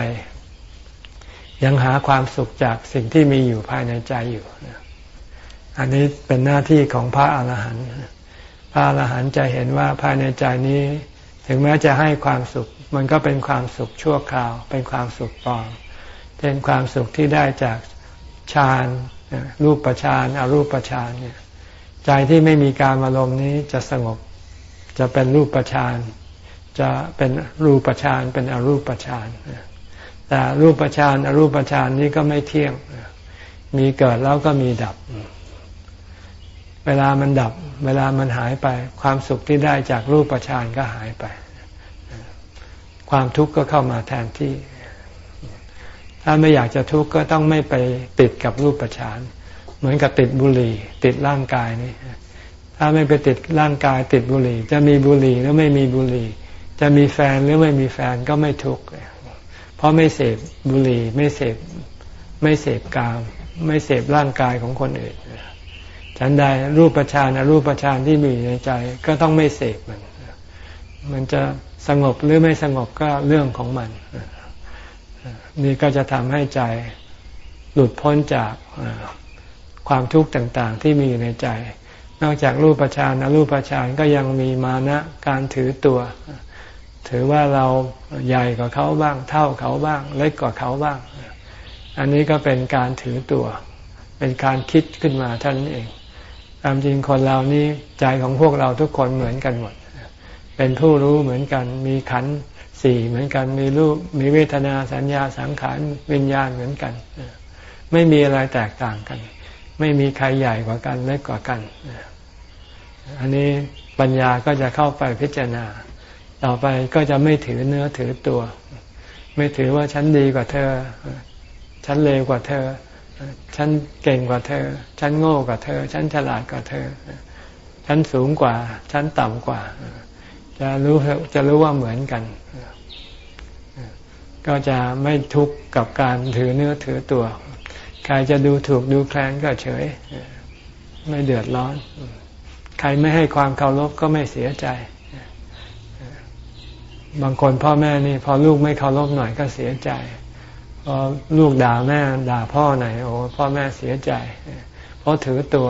ยังหาความสุขจากสิ่งที่มีอยู่ภายในใจอยู่ อันนี้เป็นหน้าที่ของพระอาหารหันต์พระอาหารหันต์จะเห็นว่าภายในใจนี้ ถึงแม้จะให้ความสุข มันก็เป็นความสุขชั่วคราว เป็นความสุขปลอมเป็นความสุขที่ได้จากฌานรูปประฌานอรูปประฌานเนี่ย ใจที่ไม่มีการอารมณ์นี้จะสงบ จะเป็นรูปฌานจะเป็นรูปฌานเป็นอรูปฌานแต่รูปฌานอรูปฌานนี้ก็ไม่เที่ยง มีเกิดแล้วก็มีดับ เวลามันดับ เวลามันหายไป ความสุขที่ได้จากรูปประชานก็หายไป ความทุกข์ก็เข้ามาแทนที่ ถ้าไม่อยากจะทุกข์ก็ต้องไม่ไปติดกับรูปประชาน เหมือนกับติดบุหรี่ ติดร่างกายนี่ถ้าไม่ไปติดร่างกาย ติดบุหรี่ จะมีบุหรี่หรือไม่มีบุหรี่ จะมีแฟนหรือไม่มีแฟนก็ไม่ทุกข์เพราะไม่เสพบุหรี่ไม่เสพไม่เสพกาม ไม่เสพร่างกายของคนอื่นฉันใดรูปฌานอรูปฌานที่มีในใจก็ต้องไม่เสพมัน มันจะสงบหรือไม่สงบก็เรื่องของมัน นี่ก็จะทำให้ใจหลุดพ้นจาก ความทุกข์ต่างๆ ที่มีอยู่ในใจ นอกจากรูปฌานอรูปฌานก็ยังมีมานะการถือตัว ถือว่าเราใหญ่กว่าเขาบ้าง เท่าเขาบ้าง เล็กกว่าเขาบ้าง อันนี้ก็เป็นการถือตัว เป็นการคิดขึ้นมาท่านเองตามจริงคนเรานี่ใจของพวกเราทุกคนเหมือนกันหมด เป็นผู้รู้เหมือนกัน มีขันสี่เหมือนกัน มีรูป มีเวทนาสัญญาสังขารวิญญาณเหมือนกัน ไม่มีอะไรแตกต่างกัน ไม่มีใครใหญ่กว่ากันเล็กกว่ากัน อันนี้ปัญญาก็จะเข้าไปพิจารณา ต่อไปก็จะไม่ถือเนื้อถือตัว ไม่ถือว่าฉันดีกว่าเธอ ฉันเลวกว่าเธอ ฉันเก่งกว่าเธอ ฉันโง่กว่าเธอ ฉันฉลาดกว่าเธอ ฉันสูงกว่า ฉันต่ำกว่า จะรู้จะรู้ว่าเหมือนกัน ก็จะไม่ทุกข์กับการถือเนื้อถือตัว ครจะดูถูกดูแคลนก็เฉย ไม่เดือดร้อน ใครไม่ให้ความเคารพก็ไม่เสียใจ บางคนพ่อแม่นี่ พอลูกไม่เคารพหน่อยก็เสียใจพอลูกด่าแม่ด่าพ่อไหนโอ้พ่อแม่เสียใจ เพราะถือตัว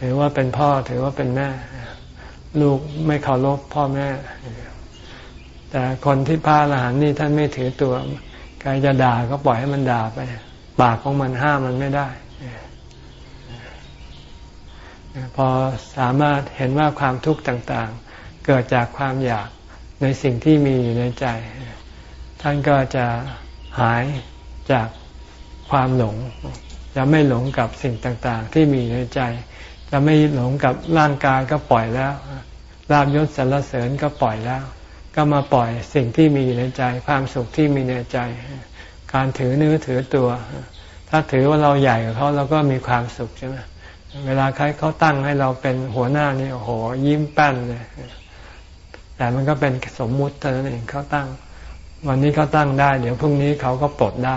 ถือว่าเป็นพ่อถือว่าเป็นแม่ ลูกไม่เคารพพ่อแม่ แต่คนที่พาลหันนี่ท่านไม่ถือตัวใครจะด่าก็ปล่อยให้มันด่าไป ปากของมันห้ามมันไม่ได้ พอสามารถเห็นว่าความทุกข์ต่างๆ เกิดจากความอยากในสิ่งที่มีอยู่ในใจ ท่านก็จะหายจากความหลง จะไม่หลงกับสิ่งต่างๆ ที่มีในใจ จะไม่หลงกับร่างกายก็ปล่อยแล้วลาบยศสรรเสริญก็ปล่อยแล้ว ก็มาปล่อยสิ่งที่มีในใจ ความสุขที่มีในใจ การถือเนื้อถือตัว ถ้าถือว่าเราใหญ่กว่าเขาเราก็มีความสุขใช่ไหมเวลาใครเขาตั้งให้เราเป็นหัวหน้านี่โอ้โหยิ้มแป้นเลยแต่มันก็เป็นสมมุติเท่านั้นเองเขาตั้ง วันนี้เขาตั้งได้ เดี๋ยวพรุ่งนี้เขาก็ปลดได้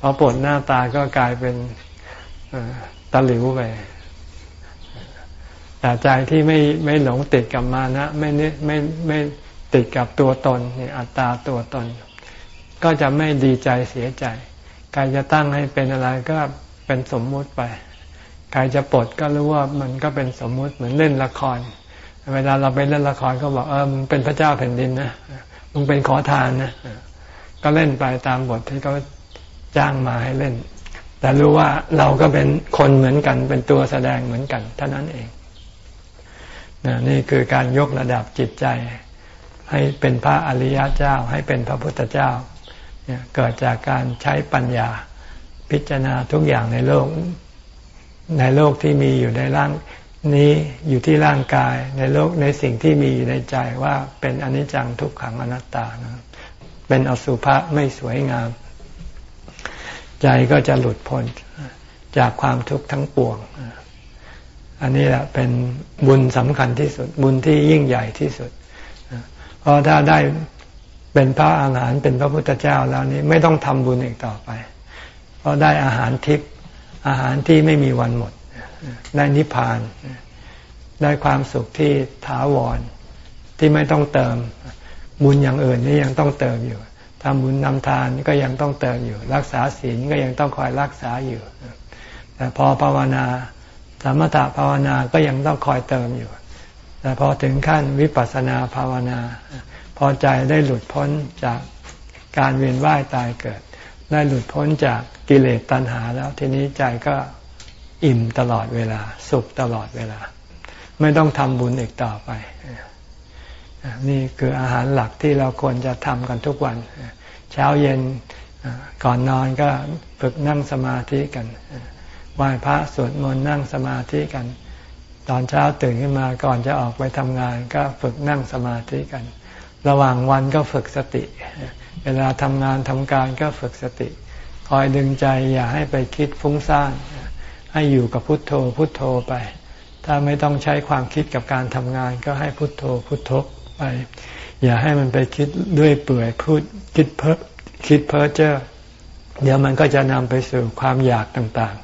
พอปลดหน้าตาก็กลายเป็นตะหลิวไปแต่ใจที่ไม่ไม่หลงติดกับมานะ ไม่ไม่ไม่ไม่ติดกับตัวตนนี่อัตตาตัวตน ก็จะไม่ดีใจเสียใจใครจะตั้งให้เป็นอะไรก็เป็นสมมุติไปใครจะปลดก็รู้ว่ามันก็เป็นสมมุติเหมือนเล่นละคร เวลาเราไปเล่นละครก็บอกเออมึงเป็นพระเจ้าแผ่นดินนะมึงเป็นขอทานนะก็เล่นไปตามบทที่เขาจ้างมาให้เล่น แต่รู้ว่าเราก็เป็นคนเหมือนกันเป็นตัวแสดงเหมือนกันเท่านั้นเองนนี่คือการยกระดับจิตใจ ให้เป็นพระอริยเจ้า ให้เป็นพระพุทธเจ้า เกิดจากการใช้ปัญญาพิจารณาทุกอย่างในโลก ในโลกที่มีอยู่ในร่างนี้อยู่ที่ร่างกายในโลกในสิ่งที่มีอยู่ในใจว่าเป็นอนิจจังทุกขังอนัตตานะเป็นอสุภะไม่สวยงาม ใจก็จะหลุดพ้นจากความทุกข์ทั้งปวง อันนี้แหละเป็นบุญสำคัญที่สุด บุญที่ยิ่งใหญ่ที่สุด เพราะถ้าได้ เป็นพระอาหารหันต์เป็นพระพุทธเจ้าแล้วนี้ไม่ต้องทำบุญอีกต่อไป เพราะได้อาหารทิพย์อาหารที่ไม่มีวันหมด ได้นิพพาน ได้ความสุขที่ถาวรที่ไม่ต้องเติมบุญอย่างอื่นนี่ยังต้องเติมอยู่ทำบุญนำทานก็ยังต้องเติมอยู่ รักษาศีลก็ยังต้องคอยรักษาอยู่แต่พอภาวนาสมถะภาวนาก็ยังต้องคอยเติมอยู่ แต่พอถึงขั้นวิปัสสนาภาวนา พอใจได้หลุดพ้นจากการเวียนว่ายตายเกิด ได้หลุดพ้นจากกิเลสตัณหาแล้วทีนี้ใจก็อิ่มตลอดเวลา สุขตลอดเวลา ไม่ต้องทำบุญอีกต่อไป นี่คืออาหารหลักที่เราควรจะทำกันทุกวัน เช้าเย็นก่อนนอนก็ฝึกนั่งสมาธิกันไหว้พระสวดมนต์นั่งสมาธิกัน ตอนเช้าตื่นขึ้นมาก่อนจะออกไปทำงาน ก็ฝึกนั่งสมาธิกัน ระหว่างวันก็ฝึกสติ เวลาทำงานทำการก็ฝึกสติ คอยดึงใจอย่าให้ไปคิดฟุ้งซ่าน ให้อยู่กับพุทโธพุทโธไป ถ้าไม่ต้องใช้ความคิดกับการทำงานก็ให้พุทโธพุทโธไป อย่าให้มันไปคิดด้วยเปื่อยพูดคิดเพ้อคิดเพ้อเจ้อเดี๋ยวมันก็จะนำไปสู่ความอยากต่าง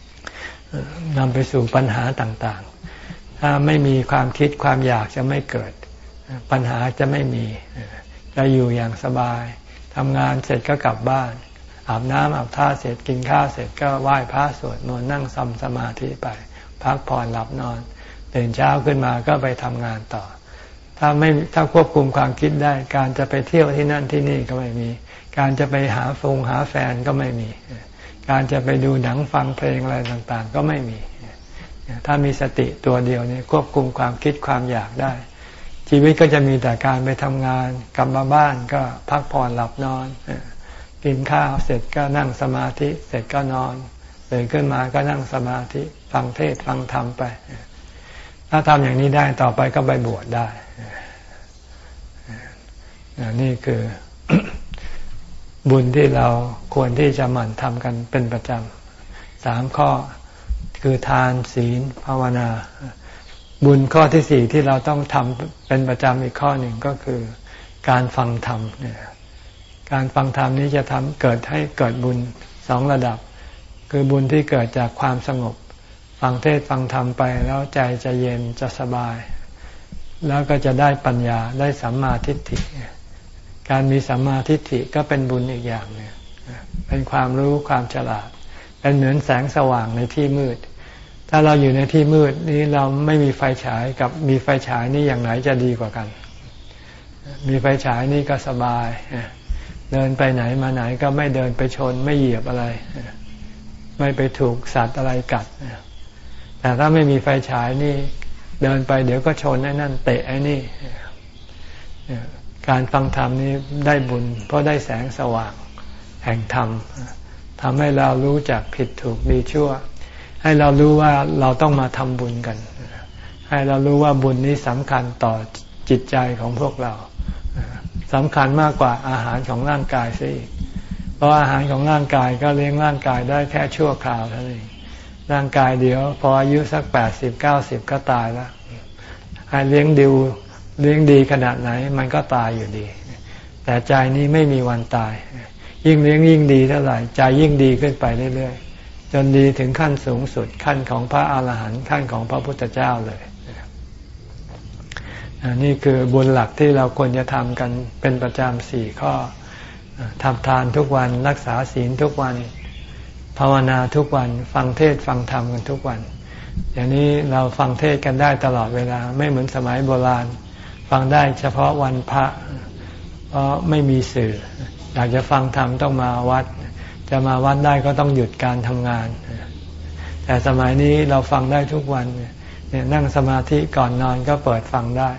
ๆนำไปสู่ปัญหาต่างๆ ถ้าไม่มีความคิดความอยากจะไม่เกิด ปัญหาจะไม่มี จะอยู่อย่างสบายทำงานเสร็จก็กลับบ้าน อาบน้ำอาบท่าเสร็จกินข้าวเสร็จก็ไหว้พระสวดมนต์นั่งซัมสมาธิไป พักผ่อนหลับนอนตื่นเช้าขึ้นมาก็ไปทำงานต่อ ถ้าไม่ถ้าควบคุมความคิดได้ การจะไปเที่ยวที่นั่นที่นี่ก็ไม่มี การจะไปหาฟงหาแฟนก็ไม่มี การจะไปดูหนังฟังเพลงอะไรต่างๆ ก็ไม่มี ถ้ามีสติตัวเดียวนี่ควบคุมความคิดความอยากได้ ชีวิตก็จะมีแต่การไปทำงานกลับมาบ้านก็พักผ่อนหลับนอน กินข้าวเสร็จก็นั่งสมาธิเสร็จก็นอนตื่นขึ้นมาก็นั่งสมาธิฟังเทศฟังธรรมไป ถ้าทำอย่างนี้ได้ต่อไปก็ไปบวชได้นี่คือบุญที่เราควรที่จะหมั่นทำกันเป็นประจำสามข้อคือทานศีลภาวนา บุญข้อที่สี่ที่เราต้องทำเป็นประจำอีกข้อหนึ่งก็คือ การฟังธรรมเนี่ยการฟังธรรมนี้จะทำเกิดให้เกิดบุญสองระดับ คือบุญที่เกิดจากความสงบ ฟังเทศฟังธรรมไปแล้วใจจะเย็นจะสบาย แล้วก็จะได้ปัญญาได้สัมมาทิฏฐิ การมีสัมมาทิฏฐิก็เป็นบุญอีกอย่างหนึ่งเป็นความรู้ความฉลาด เป็นเหมือนแสงสว่างในที่มืด ถ้าเราอยู่ในที่มืดนี้เราไม่มีไฟฉายกับมีไฟฉายนี่อย่างไหนจะดีกว่ากัน มีไฟฉายนี่ก็สบาย เดินไปไหนมาไหนก็ไม่เดินไปชนไม่เหยียบอะไร ไม่ไปถูกสัตว์อะไรกัด แต่ถ้าไม่มีไฟฉายนี่ เดินไปเดี๋ยวก็ชนไอ้นั่นเตะไอ้นี่ การฟังธรรมนี้ได้บุญ เพราะได้แสงสว่างแห่งธรรมทำให้เรารู้จักผิดถูกดีชั่ว ให้เรารู้ว่าเราต้องมาทำบุญกัน ให้เรารู้ว่าบุญนี้สำคัญต่อจิตใจของพวกเราสำคัญมากกว่าอาหารของร่างกายซะอีก เพราะอาหารของร่างกายก็เลี้ยงร่างกายได้แค่ชั่วคราวเท่านั้นร่างกายเดี๋ยว พออายุสักแปดสิบเก้าสิบก็ตายแล้วให้เลี้ยงดิวเลี้ยงดีขนาดไหน มันก็ตายอยู่ดี แต่ใจนี้ไม่มีวันตาย ยิ่งเลี้ยงยิ่งดีเท่าไหร่ใจยิ่งดีขึ้นไปเรื่อยๆ จนดีถึงขั้นสูงสุดขั้นของพระอาหารหันต์ขั้นของพระพุทธเจ้าเลยนี่คือบุญหลักที่เราควรจะทำกันเป็นประจำสี่ข้อทำทานทุกวันรักษาศีลทุกวัน ภาวนาทุกวัน ฟังเทศฟังธรรมกันทุกวัน อย่างนี้เราฟังเทศกันได้ตลอดเวลาไม่เหมือนสมัยโบราณ ฟังได้เฉพาะวันพระเพราะไม่มีสื่อ อยากจะฟังธรรมต้องมาวัด จะมาวัดได้ก็ต้องหยุดการทำงาน แต่สมัยนี้เราฟังได้ทุกวันเนี่ยนั่งสมาธิก่อนนอนก็เปิดฟังได้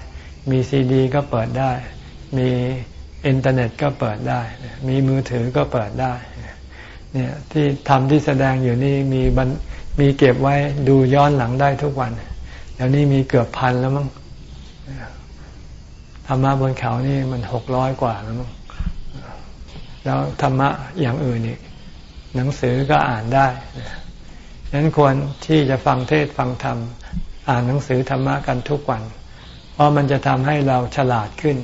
มีซีดี ก็เปิดได้ มีอินเทอร์เน็ตก็เปิดได้ มีมือถือก็เปิดได้เนี่ยที่ทำที่แสดงอยู่นี่มีมีเก็บไว้ดูย้อนหลังได้ทุกวันเดี๋ยวนี้มีเกือบพันแล้วมั้งธรรมะบนเขานี่มันหกร้อยกว่าแล้วมั้งแล้วธรรมะอย่างอื่นอีก หนังสือก็อ่านได้ฉะนั้นควรที่จะฟังเทศฟังธรรม อ่านหนังสือธรรมะกันทุกวัน เพราะมันจะทำให้เราฉลาดขึ้น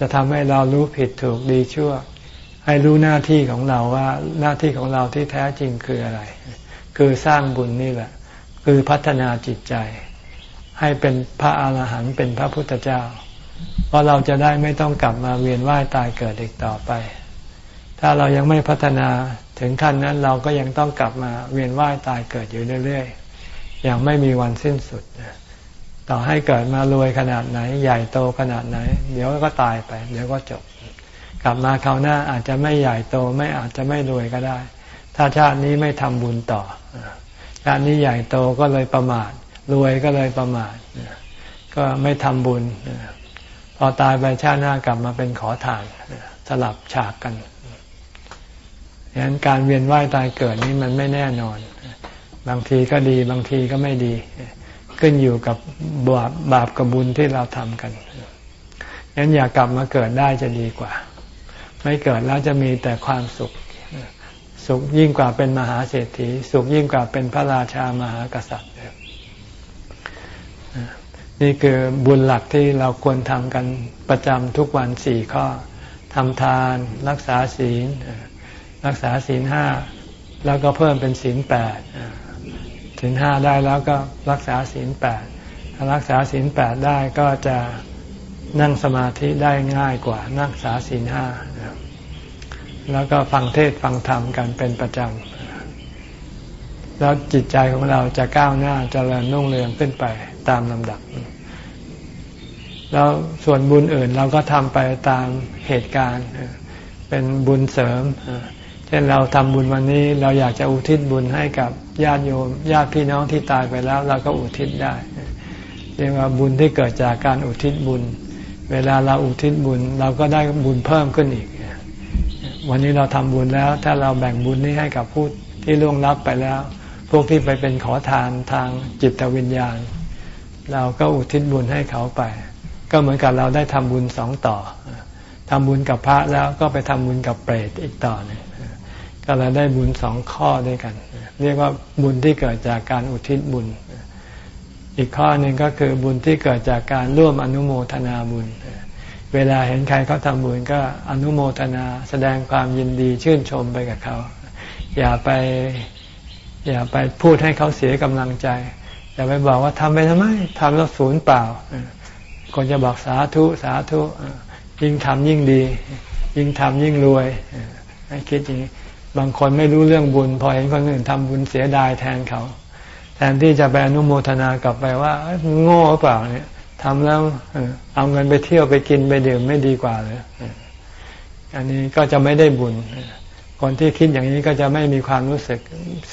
จะทำให้เรารู้ผิดถูกดีชั่ว ให้รู้หน้าที่ของเราว่าหน้าที่ของเราที่แท้จริงคืออะไร คือสร้างบุญนี่แหละ คือพัฒนาจิตใจ ให้เป็นพระอาหารหันต์เป็นพระพุทธเจ้าเพราะเราจะได้ไม่ต้องกลับมาเวียนว่ายตายเกิดอีกต่อไป ถ้าเรายังไม่พัฒนา ถึงขั้นนั้นเราก็ยังต้องกลับมาเวียนว่ายตายเกิดอยู่เรื่อยๆ อย่างไม่มีวันสิ้นสุด ต่อให้เกิดมารวยขนาดไหน ใหญ่โตขนาดไหน เดี๋ยวก็ตายไป เดี๋ยวก็จบ กลับมาคราวหน้าอาจจะไม่ใหญ่โตไม่อาจจะไม่รวยก็ได้ ถ้าชาตินี้ไม่ทำบุญต่อ ชาตินี้ใหญ่โตก็เลยประมาท รวยก็เลยประมาท ก็ไม่ทำบุญ พอตายไปชาติหน้ากลับมาเป็นขอทานสลับฉากกัน ดังนั้นการเวียนว่ายตายเกิดนี้มันไม่แน่นอน บางทีก็ดีบางทีก็ไม่ดี ขึ้นอยู่กับบาปบาปกับบุญที่เราทำกันงนั้นอย่ากลับมาเกิดได้จะดีกว่า ไม่เกิดแล้วจะมีแต่ความสุข สุขยิ่งกว่าเป็นมหาเศรษฐี สุขยิ่งกว่าเป็นพระราชามหากษัตริย์นี่คือบุญหลักที่เราควรทำกันประจำทุกวันสี่ข้อทำทานรักษาศีล รักษาศีลห้าแล้วก็เพิ่มเป็นศีลแปดศีลห้าได้แล้วก็รักษาศีลแปดถ้ารักษาศีลแปดได้ก็จะนั่งสมาธิได้ง่ายกว่านักษาศีลห้าแล้วก็ฟังเทศฟังธรรมกันเป็นประจำ แล้วจิตใจของเราจะก้าวหน้าจเจริญนุ่งเรืองขึ้นไปตามลำดับ แล้วส่วนบุญอื่นเราก็ทำไปตามเหตุการณ์ เป็นบุญเสริมเช่นเราทำบุญวันนี้เราอยากจะอุทิศบุญให้กับญาติโยมญาติพี่น้องที่ตายไปแล้ว เราก็อุทิศได้เรียกว่าบุญที่เกิดจากการอุทิศบุญ เวลาเราอุทิศบุญ เราก็ได้บุญเพิ่มขึ้นอีก วันนี้เราทำบุญแล้ว ถ้าเราแบ่งบุญนี้ให้กับผู้ที่ล่วงลับไปแล้ว พวกที่ไปเป็นขอทานทางจิตวิญญาณ เราก็อุทิศบุญให้เขาไป ก็เหมือนกับเราได้ทำบุญสองต่อทำบุญกับพระแล้วก็ไปทำบุญกับเปรตอีกต่อนึง ก็เราได้บุญสองข้อด้วยกัน เรียกว่าบุญที่เกิดจากการอุทิศบุญ อีกข้อหนึ่งก็คือบุญที่เกิดจากการร่วมอนุโมทนาบุญ เวลาเห็นใครเขาทำบุญก็อนุโมทนาแสดงความยินดีชื่นชมไปกับเขา อย่าไปอย่าไปพูดให้เขาเสียกำลังใจ อย่าไปบอกว่าทำไปทำไมทำแล้วศูนย์เปล่าคนจะบอกสาธุสาธุยิ่งทำยิ่งดี ยิ่งทำยิ่งรวยให้คิดอย่างนี้ บางคนไม่รู้เรื่องบุญ พอเห็นคนอื่นทำบุญเสียดายแทนเขา แทนที่จะไปอนุโมทนากลับไปว่าโง่หรือเปล่าเนี่ยทำแล้วเอาเงินไปเที่ยวไปกินไปดื่มไม่ดีกว่าเลยอันนี้ก็จะไม่ได้บุญ คนที่คิดอย่างนี้ก็จะไม่มีความรู้สึก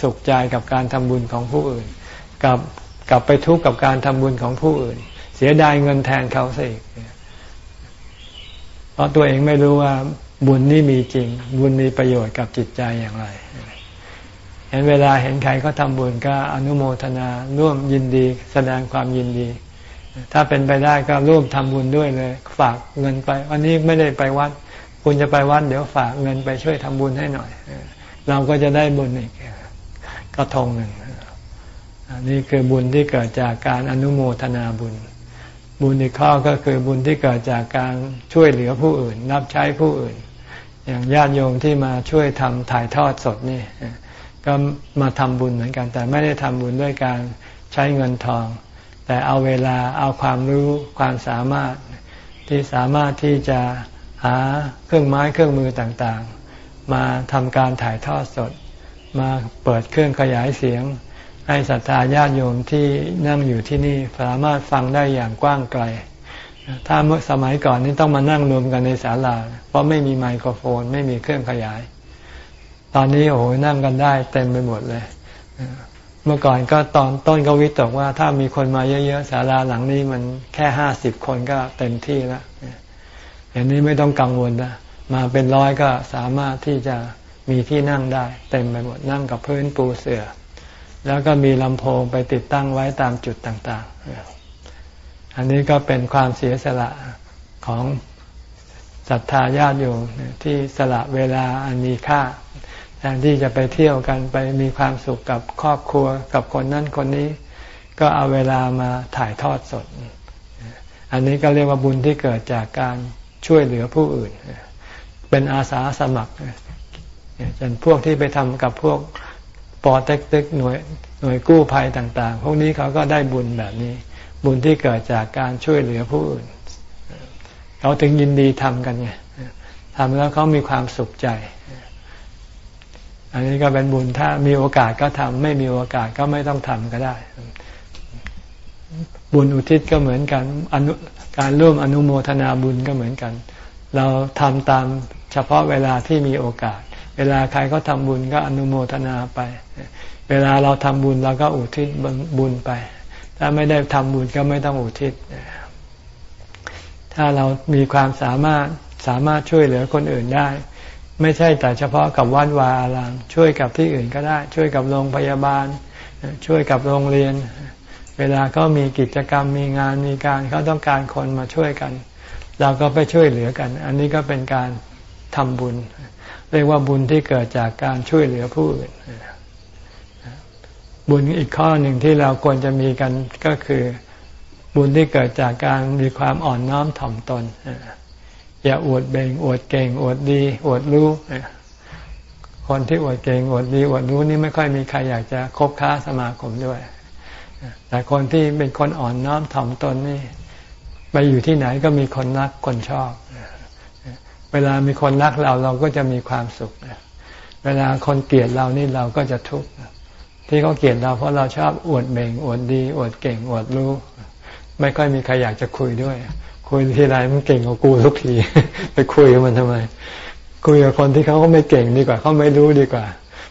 สุขใจกับการทำบุญของผู้อื่นกลับกลับไปทุกข์กับการทำบุญของผู้อื่น เสียดายเงินแทนเขาสิเพราะตัวเองไม่รู้ว่า บุญนี่มีจริง บุญมีประโยชน์กับจิตใจอย่างไรเห็นเวลาเห็นใครเขาทำบุญก็อนุโมทนาร่วมยินดีแสดงความยินดี ถ้าเป็นไปได้ก็ร่วมทำบุญด้วยเลย ฝากเงินไปวันนี้ไม่ได้ไปวัด คุณจะไปวัดเดี๋ยวฝากเงินไปช่วยทำบุญให้หน่อย เราก็จะได้บุญอีกกระทงหนึ่งนี่คือบุญที่เกิดจากการอนุโมทนาบุญ บุญอีกข้อก็คือบุญที่เกิดจากการช่วยเหลือผู้อื่น รับใช้ผู้อื่น อย่างญาติโยมที่มาช่วยทำถ่ายทอดสดนี่ก็มาทำบุญเหมือนกัน แต่ไม่ได้ทำบุญด้วยการใช้เงินทอง แต่เอาเวลาเอาความรู้ความสามารถที่สามารถที่จะหาเครื่องไม้เครื่องมือต่างๆ มาทำการถ่ายทอดสด มาเปิดเครื่องขยายเสียง ให้ศรัทธาญาติโยมที่นั่งอยู่ที่นี่สามารถฟังได้อย่างกว้างไกล ถ้าเมื่อสมัยก่อนนี่ต้องมานั่งรวมกันในศาลา เพราะไม่มีไมโครโฟน ไม่มีเครื่องขยาย ตอนนี้โอ้โหนั่งกันได้เต็มไปหมดเลย เมื่อก่อนก็ตอนต้นก็วิตกว่า ถ้ามีคนมาเยอะๆศาลาหลังนี้มันแค่ห้าสิบคนก็เต็มที่แล้วอย่างนี้ไม่ต้องกังวลนะมาเป็นร้อยก็สามารถที่จะมีที่นั่งได้ เต็มไปหมดนั่งกับพื้นปูเสือ่อแล้วก็มีลำโพงไปติดตั้งไว้ตามจุดต่าง ๆ อันนี้ก็เป็นความเสียสละของศรัทธาญาติโยมที่สละเวลาอันมีค่าแทนที่จะไปเที่ยวกันไปมีความสุขกับครอบครัวกับคนนั้นคนนี้ ก็เอาเวลามาถ่ายทอดสด อันนี้ก็เรียกว่าบุญที่เกิดจากการช่วยเหลือผู้อื่น เป็นอาสาสมัครจนพวกที่ไปทำกับพวกปอเต็กตึกหน่วยหน่วยกู้ภัยต่าง ๆ พวกนี้เขาก็ได้บุญแบบนี้ บุญที่เกิดจากการช่วยเหลือผู้อื่นเขาถึงยินดีทำกันไงทำแล้วเขามีความสุขใจ อันนี้ก็เป็นบุญถ้ามีโอกาสก็ทำไม่มีโอกาสก็ไม่ต้องทำก็ได้ บุญอุทิศก็เหมือนกันการร่วมอนุโมทนาบุญก็เหมือนกัน เราทำตามเฉพาะเวลาที่มีโอกาส เวลาใครก็ทำบุญก็อนุโมทนาไป เวลาเราทำบุญเราก็อุทิศบุญไป ถ้าไม่ได้ทำบุญก็ไม่ต้องอุทิศ ถ้าเรามีความสามารถสามารถช่วยเหลือคนอื่นได้ ไม่ใช่แต่เฉพาะกับวัดวาอารามช่วยกับที่อื่นก็ได้ ช่วยกับโรงพยาบาล ช่วยกับโรงเรียน เวลาเขามีกิจกรรมมีงานมีการเขาต้องการคนมาช่วยกัน เราก็ไปช่วยเหลือกัน อันนี้ก็เป็นการทำบุญ เรียกว่าบุญที่เกิดจากการช่วยเหลือผู้อื่น บุญอีกข้อหนึ่งที่เราควรจะมีกันก็คือบุญที่เกิดจากการมีความอ่อนน้อมถ่อมตน อย่าอวดเบ่งอวดเก่ง อวดดี อวดรู้คนที่อวดเก่งอวดดีอวดรู้นี่ไม่ค่อยมีใครอยากจะคบค้าสมาคมด้วย แต่คนที่เป็นคนอ่อนน้อมถ่อมตนนี่ ไปอยู่ที่ไหนก็มีคนรักคนชอบ เวลามีคนรักเราเราก็จะมีความสุข เวลาคนเกลียดเรานี่เราก็จะทุกข์ ที่เขาเกลียดเราเพราะเราชอบอวดเบ่งอวดดี อวดเก่งอวดรู้ ไม่ค่อยมีใครอยากจะคุยด้วย คุยทีไรมันเก่งกว่ากูทุกที ไปคุยกับมันทำไม คุยกับคนที่เขาก็ไม่เก่งดีกว่าเขาไม่รู้ดีกว่า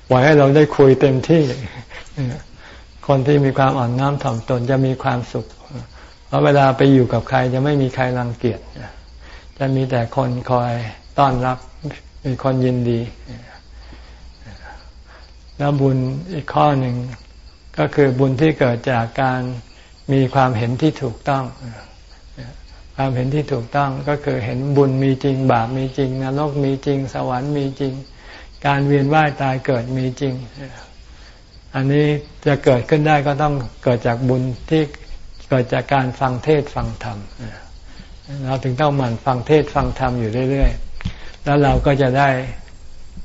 ปล่อยให้เราได้คุยเต็มที่คนที่มีความอ่อนน้อมถ่อมตนจะมีความสุข เพเพราะเวลาไปอยู่กับใครจะไม่มีใครรังเกียจจะมีแต่คนคอยต้อนรับมีคนยินดี แล้วบุญอีกข้อหนึ่งก็คือบุญที่เกิดจากการมีความเห็นที่ถูกต้อง ความเห็นที่ถูกต้องก็คือเห็นบุญมีจริง บาปมีจริงนรกมีจริง สวรรค์มีจริง การเวียนว่ายตายเกิดมีจริง อันนี้จะเกิดขึ้นได้ก็ต้องเกิดจากบุญที่เกิดจากการฟังเทศฟังธรรมเราถึงต้องหมั่นฟังเทศฟังธรรมอยู่เรื่อย ๆ แล้วเราก็จะได้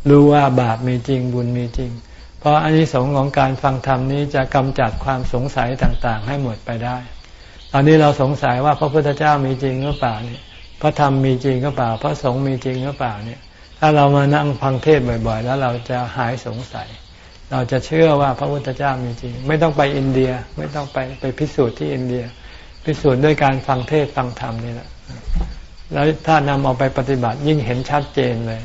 รู้ว่าบาปมีจริงบุญมีจริง เพราะอันนี้สงของการฟังธรรมนี้จะกำจัดความสงสัยต่างๆ ให้หมดไปได้ ตอนนี้เราสงสัยว่าพระพุทธเจ้ามีจริงหรือเปล่าเนี่ย พระธรรมมีจริงหรือเปล่า พระสงฆ์มีจริงหรือเปล่าเนี่ย ถ้าเรามานั่งฟังเทศบ่อยๆ แล้วเราจะหายสงสัย เราจะเชื่อว่าพระพุทธเจ้ามีจริง ไม่ต้องไปอินเดีย ไม่ต้องไปไปพิสูจน์ที่อินเดีย พิสูจน์ด้วยการฟังเทศฟังธรรมนี่แหละ แล้วถ้านำเอาไปปฏิบัติยิ่งเห็นชัดเจนเลย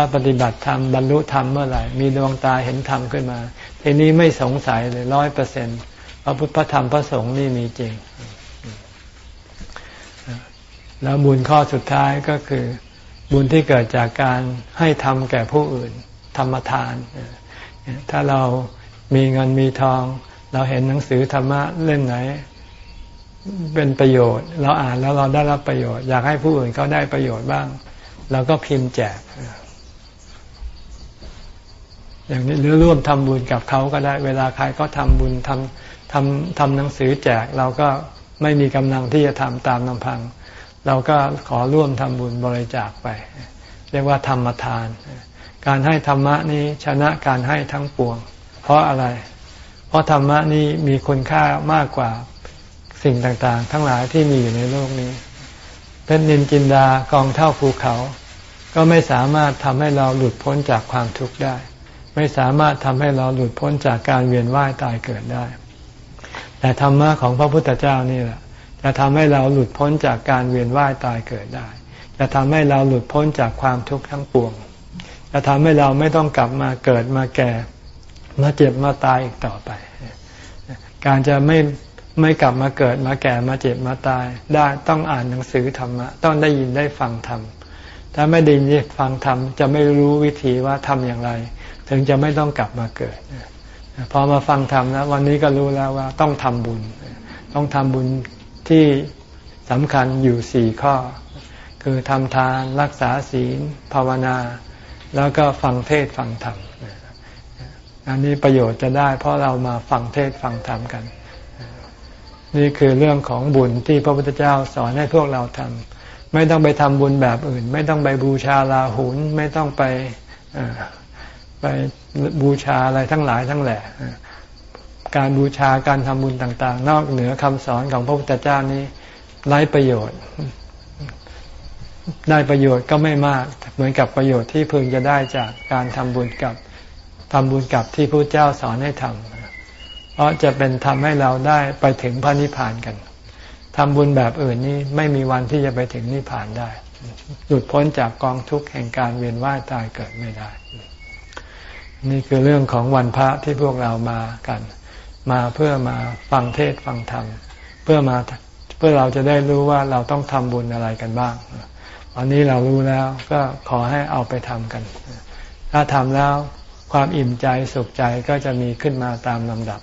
ถ้าปฏิบัติธรรมบรรลุธรรมเมื่อไหร่ มีดวงตาเห็นธรรมขึ้นมาทีนี้ไม่สงสัยเลยร้อยเปอร์เซ็นต์พระพุทธธรรมพระสงฆ์นี่มีจริง แล้วบุญข้อสุดท้ายก็คือ บุญที่เกิดจากการให้ทำแก่ผู้อื่น ธรรมทาน ถ้าเรามีเงินมีทอง เราเห็นหนังสือธรรมะเล่มไหน เป็นประโยชน์ เราอ่านแล้วเราได้รับประโยชน์ อยากให้ผู้อื่นเขาได้ประโยชน์บ้าง เราก็พิมพ์แจก อย่างนี้หรือร่วมทำบุญกับเขาก็ได้ เวลาใครก็ทำบุญทำทำทำหนังสือแจก เราก็ไม่มีกำลังที่จะทำตามลำพัง เราก็ขอร่วมทำบุญบริจาคไป เรียกว่าธรรมทาน การให้ธรรมะนี้ชนะการให้ทั้งปวง เพราะอะไร เพราะธรรมะนี้มีคุณค่ามากกว่าสิ่งต่างๆ ทั้งหลายที่มีอยู่ในโลกนี้เพชรนินจินดากองเท่าภูเขา ก็ไม่สามารถทำให้เราหลุดพ้นจากความทุกข์ได้ ไม่สามารถทำให้เราหลุดพ้นจากการเวียนว่ายตายเกิดได้ แต่ธรรมะของพระพุทธเจ้านี่แหละจะทำให้เราหลุดพ้นจากการเวียนว่ายตายเกิดได้ จะทำให้เราหลุดพ้นจากความทุกข์ทั้งปวง จะทำให้เราไม่ต้องกลับมาเกิดมาแก่ มาเจ็บมาตายอีกต่อไป การจะไม่ไม่กลับมาเกิดมาแก่มาเจ็บมาตาย ได้ต้องอ่านหนังสือธรรมะต้องได้ยินได้ฟังธรรมถ้าไม่ได้ยินได้ฟังธรรมจะไม่รู้วิธีว่าทำอย่างไร ถึงจะไม่ต้องกลับมาเกิดพอมาฟังธรรมนะวันนี้ก็รู้แล้วว่าต้องทำบุญ ต้องทำบุญที่สำคัญอยู่สี่ข้อ คือทำทานรักษาศีล ภาวนา แล้วก็ฟังเทศฟังธรรมอันนี้ประโยชน์จะได้ เพราะเรามาฟังเทศฟังธรรมกัน นี่คือเรื่องของบุญที่พระพุทธเจ้าสอนให้พวกเราทำไม่ต้องไปทำบุญแบบอื่น ไม่ต้องไปบูชาลาหุนไม่ต้องไป ไปบูชาอะไรทั้งหลายทั้งแหล่การบูชาการทำบุญต่าง ๆ นอกเหนือคำสอนของพระพุทธเจ้านี้ไร้ประโยชน์ ได้ประโยชน์ก็ไม่มาก เหมือนกับประโยชน์ที่พึงจะได้จากการทำบุญกับทำบุญกับที่พระเจ้าสอนให้ทำเพราะจะเป็นทำให้เราได้ไปถึงพระนิพพานกันทำบุญแบบอื่นนี้ไม่มีวันที่จะไปถึงนิพพานได้ หลุดพ้นจากกองทุกข์แห่งการเวียนว่ายตายเกิดไม่ได้ นี่คือเรื่องของวันพระที่พวกเรามากัน มาเพื่อมาฟังเทศฟังธรรม เพื่อมาเพื่อเราจะได้รู้ว่าเราต้องทำบุญอะไรกันบ้าง วันนี้เรารู้แล้วก็ขอให้เอาไปทำกัน ถ้าทำแล้วความอิ่มใจสุขใจก็จะมีขึ้นมาตามลำดับ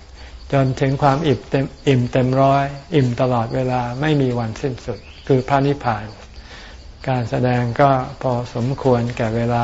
จนถึงความอิ่มเต็มอิ่มเต็มร้อย อิ่มตลอดเวลาไม่มีวันสิ้นสุด คือพระนิพพาน การแสดงก็พอสมควรแก่เวลา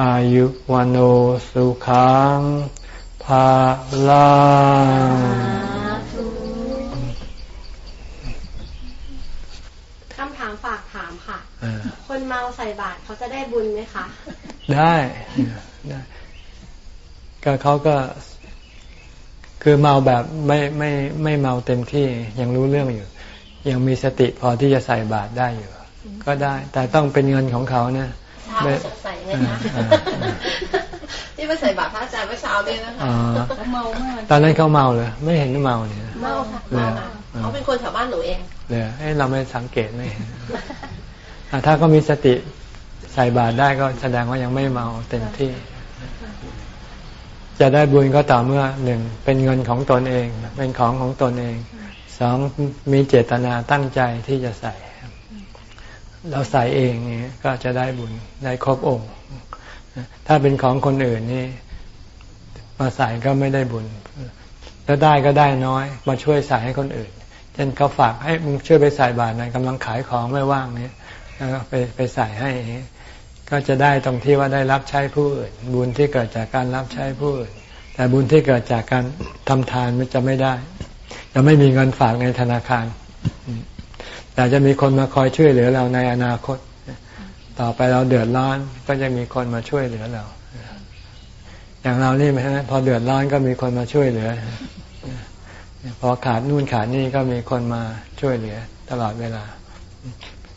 อายุวันโอสุขังภาลังคำถามฝากถามค่ะ คนเมาใส่บาตรเขาจะได้บุญไหมคะ ได้ได้ ก็เขาก็ คือเมาแบบไม่ไม่ไม่เมาเต็มที่ยังรู้เรื่องอยู่ ยังมีสติพอที่จะใส่บาตรได้อยู่ ก็ได้ แต่ต้องเป็นเงินของเขานะ ไม่สงสัยไงคะที่มาใส่บาตรพระอาจารย์เมื่อเช้าด้วยนะคะเขาเมามากตอนนั้นเขาเมาเลยไม่เห็นเมาเนี่ยเมาค่ะเมาเขาเป็นคนแถวบ้านหนูเองเลยให้เราไม่สังเกตไม่เห็นถ้าก็มีสติใส่บาตรได้ก็แสดงว่ายังไม่เมาเต็มที่ จะได้บุญก็ต่อเมื่อหนึ่งเป็นเงินของตนเอง เป็นของของตนเองสองมีเจตนาตั้งใจที่จะใส่ เราใส่เองนี่ก็จะได้บุญได้ครบองค์ ถ้าเป็นของคนอื่นนี่มาใส่ก็ไม่ได้บุญ แล้วได้ก็ได้น้อย มาช่วยใส่ให้คนอื่นเช่นเขาฝากให้มึงช่วยไปใส่บาตรนะกำลังขายของไม่ว่างเนี่ยไปไปใส่ให้ ก็จะได้ตรงที่ว่าได้รับใช้ผู้อื่น บุญที่เกิดจากการรับใช้ผู้อื่น แต่บุญที่เกิดจากการทำทานมันจะไม่ได้ จะไม่มีเงินฝากในธนาคาร แต่จะมีคนมาคอยช่วยเหลือเราในอนาคต ต่อไปเราเดือดร้อนก็จะมีคนมาช่วยเหลือเรา อย่างเรานี่ไหมฮะพอเดือดร้อนก็มีคนมาช่วยเหลือ พอขาดนู่นขาดนี่ก็มีคนมาช่วยเหลือ ตลอดเวลา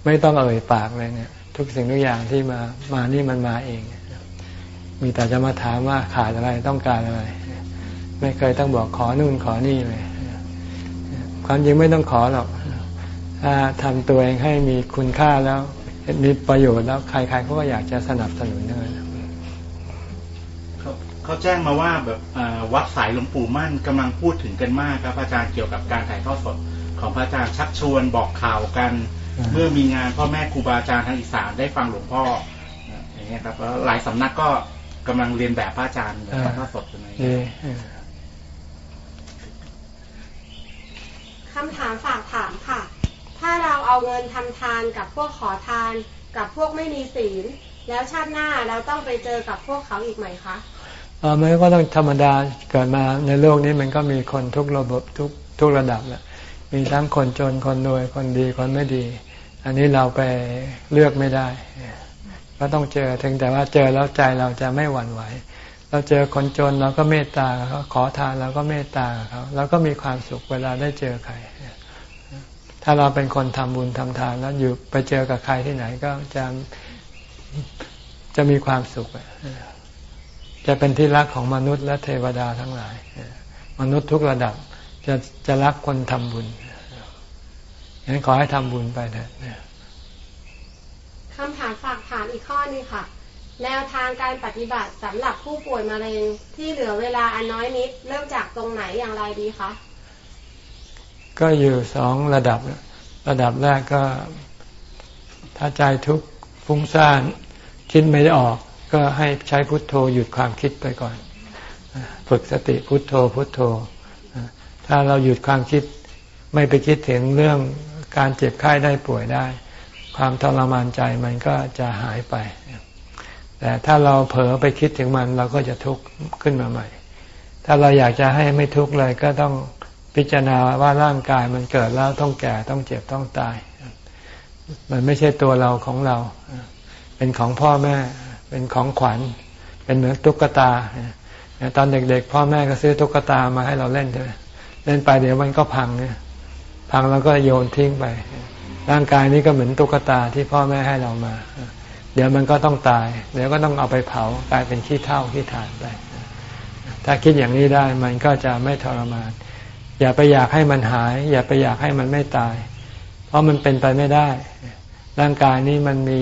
ไม่ต้องเอ่ยปากเลยเนี่ย ทุกสิ่งทุกอย่างที่มามานี่มันมาเอง มีแต่จะมาถามว่าขาดอะไรต้องการอะไร ไม่เคยต้องบอกขอนู่นขอนี่เลยความจริงไม่ต้องขอหรอก ถ้าทำตัวเองให้มีคุณค่าแล้วมีประโยชน์แล้วใครๆเขาก็อยากจะสนับสนุนเลยเขาแจ้งมาว่าแบบวัดสายหลวงปู่มั่นกำลังพูดถึงกันมากครับอาจารย์เกี่ยวกับการถ่ายทอดสดของพระอาจารย์ชักชวนบอกข่าวกัน เมื่อมีงานพ่อแม่ครูบาอาจารย์ทางอีสานได้ฟังหลวงพ่ออย่างเงี้ยครับแล้วหลายสำนักก็กำลังเรียนแบบพระอาจารย์พระทอดสดกันเลยคำถามฝากถามค่ะ ถ้าเราเอาเงินทำทานกับพวกขอทาน กับพวกไม่มีศีล แล้วชาติหน้าเราต้องไปเจอกับพวกเขาอีกไหมคะอ๋อมันก็ต้องธรรมดาเกิดมาในโลกนี้มันก็มีคนทุกระบบทุกทุกระดับแหละมีทั้งคนจนคนรวยคนดีคนไม่ดี อันนี้เราไปเลือกไม่ได้ก็ต้องเจอถึงแต่ว่าเจอแล้วใจเราจะไม่หวั่นไหว เราเจอคนจนเราก็เมตตาเขาขอทานเราก็เมตตาเขาเราก็มีความสุขเวลาได้เจอใคร ถ้าเราเป็นคนทำบุญทำทานแล้วอยู่ไปเจอกับใครที่ไหนก็จะจะมีความสุข จะเป็นที่รักของมนุษย์และเทวดาทั้งหลาย มนุษย์ทุกระดับจะจะรักคนทำบุญงั้นขอให้ทำบุญไปเถอะคำถามฝากถามอีกข้อนึงค่ะ แนวทางการปฏิบัติสำหรับผู้ป่วยมะเร็งที่เหลือเวลาอันน้อยนิด เริ่มจากตรงไหนอย่างไรดีคะ ก็อยู่สองระดับ ระดับแรกก็ ถ้าใจทุกข์ฟุ้งซ่านคิดไม่ออก ก็ให้ใช้พุทโธหยุดความคิดไปก่อน ฝึกสติพุทโธพุทโธ ถ้าเราหยุดความคิดไม่ไปคิดถึงเรื่องการเจ็บไข้ได้ป่วยได้ ความทรมานใจมันก็จะหายไป แต่ถ้าเราเผลอไปคิดถึงมันเราก็จะทุกข์ขึ้นมาใหม่ ถ้าเราอยากจะให้ไม่ทุกข์เลยก็ต้อง พิจารณาว่าร่างกายมันเกิดแล้วต้องแก่ต้องเจ็บต้องตาย มันไม่ใช่ตัวเราของเรา เป็นของพ่อแม่ เป็นของขวัญ เป็นเหมือนตุ๊กตา ตอนเด็กๆ พ่อแม่ก็ซื้อตุ๊กตามาให้เราเล่นใช่ไหมเล่นไปเดี๋ยวมันก็พังเนี่ยพังแล้วก็โยนทิ้งไป ร่างกายนี้ก็เหมือนตุ๊กตาที่พ่อแม่ให้เรามา เดี๋ยวมันก็ต้องตาย เดี๋ยวก็ต้องเอาไปเผากลายเป็นขี้เท่าขี้ถ่านไป ถ้าคิดอย่างนี้ได้มันก็จะไม่ทรมาน อย่าไปอยากให้มันหาย อย่าไปอยากให้มันไม่ตาย เพราะมันเป็นไปไม่ได้ ร่างกายนี้มันมี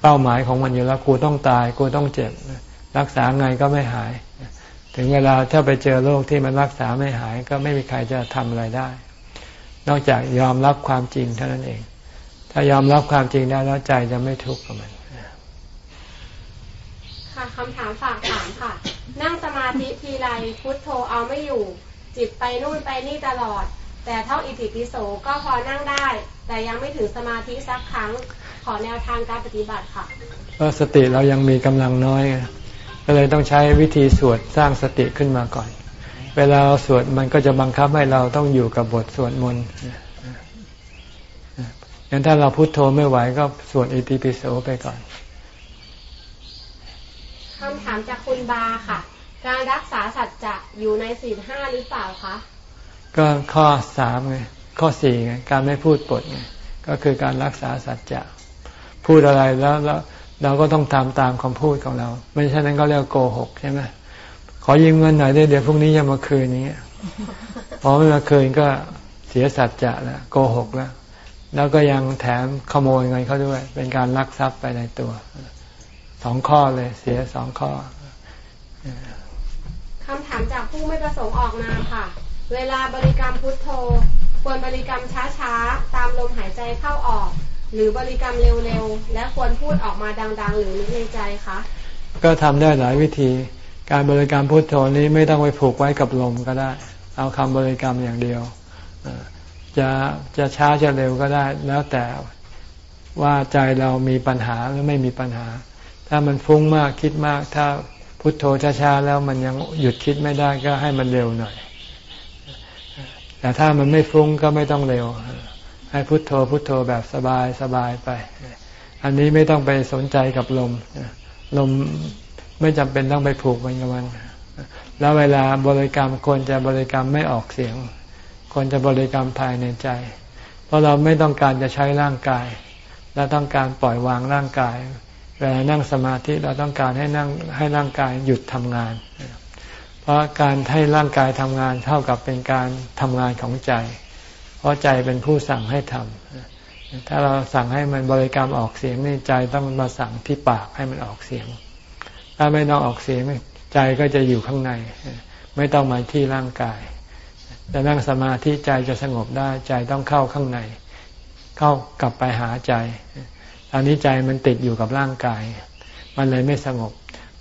เป้าหมายของมันอยู่แล้วกูต้องตายกูต้องเจ็บ รักษาไงก็ไม่หาย ถึงเวลาถ้าไปเจอโรคที่มันรักษาไม่หาย ก็ไม่มีใครจะทำอะไรได้ นอกจากยอมรับความจริงเท่านั้นเอง ถ้ายอมรับความจริงได้แล้วใจจะไม่ทุกข์กับมันค่ะคำถามฝากถามค่ะ นั่งสมาธิทีไรพุทโธเอาไม่อยู่ จิตไปนู่นไปนี่ตลอด แต่เท่าอิติปิโสก็พอนั่งได้ แต่ยังไม่ถึงสมาธิสักครั้งขอแนวทางการปฏิบัติค่ะเพราะสติเรายังมีกำลังน้อยก็เลยต้องใช้วิธีสวดสร้างสติขึ้นมาก่อน เวลาเราสวดมันก็จะบังคับให้เราต้องอยู่กับบทสวดมนต์งั้นถ้าเราพุโทโธไม่ไหวก็สวดอิติปิโสไปก่อนคำถามจากคุณบาค่ะ การรักษาสัจจะอยู่ในศีลห้าหรือเปล่าคะ ก็ข้อสามไงข้อสี่ไงการไม่พูดปดไงก็คือการรักษาสัจจะ พูดอะไรแล้วแล้วเราก็ต้องทำตามคำพูดของเรา ไม่ใช่นั้นก็เรียกโกหกใช่ไหมขอยืมเงินหน่อยได้เดี๋ยวพรุ่งนี้จะมาคืนนี้พอไม่มาคืนก็เสียสัจจะแล้วโกหกแล้วแล้วก็ยังแถมขโมยเงินเขาด้วย เป็นการลักทรัพย์ไปในตัวสองข้อเลยเสียสองข้อ คำถามจากผู้ไม่ประสงค์ออกนามค่ะ เวลาบริกรรมพุทโธ ควรบริกรรมช้าๆ ตามลมหายใจเข้าออก หรือบริกรรมเร็วๆ และควรพูดออกมาดังๆ หรือนึกในใจคะ ก็ทำได้หลายวิธี การบริกรรมพุทโธนี้ไม่ต้องไปผูกไว้กับลมก็ได้ เอาคำบริกรรมอย่างเดียว จะจะช้าจะเร็วก็ได้ แล้วแต่ว่าใจเรามีปัญหาหรือไม่มีปัญหา ถ้ามันฟุ้งมากคิดมากถ้า พุทโธช้าๆแล้วมันยังหยุดคิดไม่ได้ก็ให้มันเร็วหน่อย แต่ถ้ามันไม่ฟุ้งก็ไม่ต้องเร็ว ให้พุทโธพุทโธแบบสบายสบายไป อันนี้ไม่ต้องไปสนใจกับลม ลมไม่จำเป็นต้องไปผูกมันกับมัน แล้วเวลาบริกรรมควรจะบริกรรมไม่ออกเสียงควรจะบริกรรมภายในใจ เพราะเราไม่ต้องการจะใช้ร่างกายและต้องการปล่อยวางร่างกาย วลานั่งสมาธิเราต้องการให้นั่งให้ร่างกายหยุดทำงาน เพราะการให้ร่างกายทำงานเท่ากับเป็นการทำงานของใจ เพราะใจเป็นผู้สั่งให้ทำถ้าเราสั่งให้มันบริกรรมออกเสียงนี่ใจต้องมาสั่งที่ปากให้มันออกเสียง ถ้าไม่ต้องออกเสียงใจก็จะอยู่ข้างใน ไม่ต้องมาที่ร่างกายแต่นั่งสมาธิใจจะสงบได้ใจต้องเข้าข้างใน เข้ากลับไปหาใจ อนนี้ใจมันติดอยู่กับร่างกาย มันเลยไม่สงบ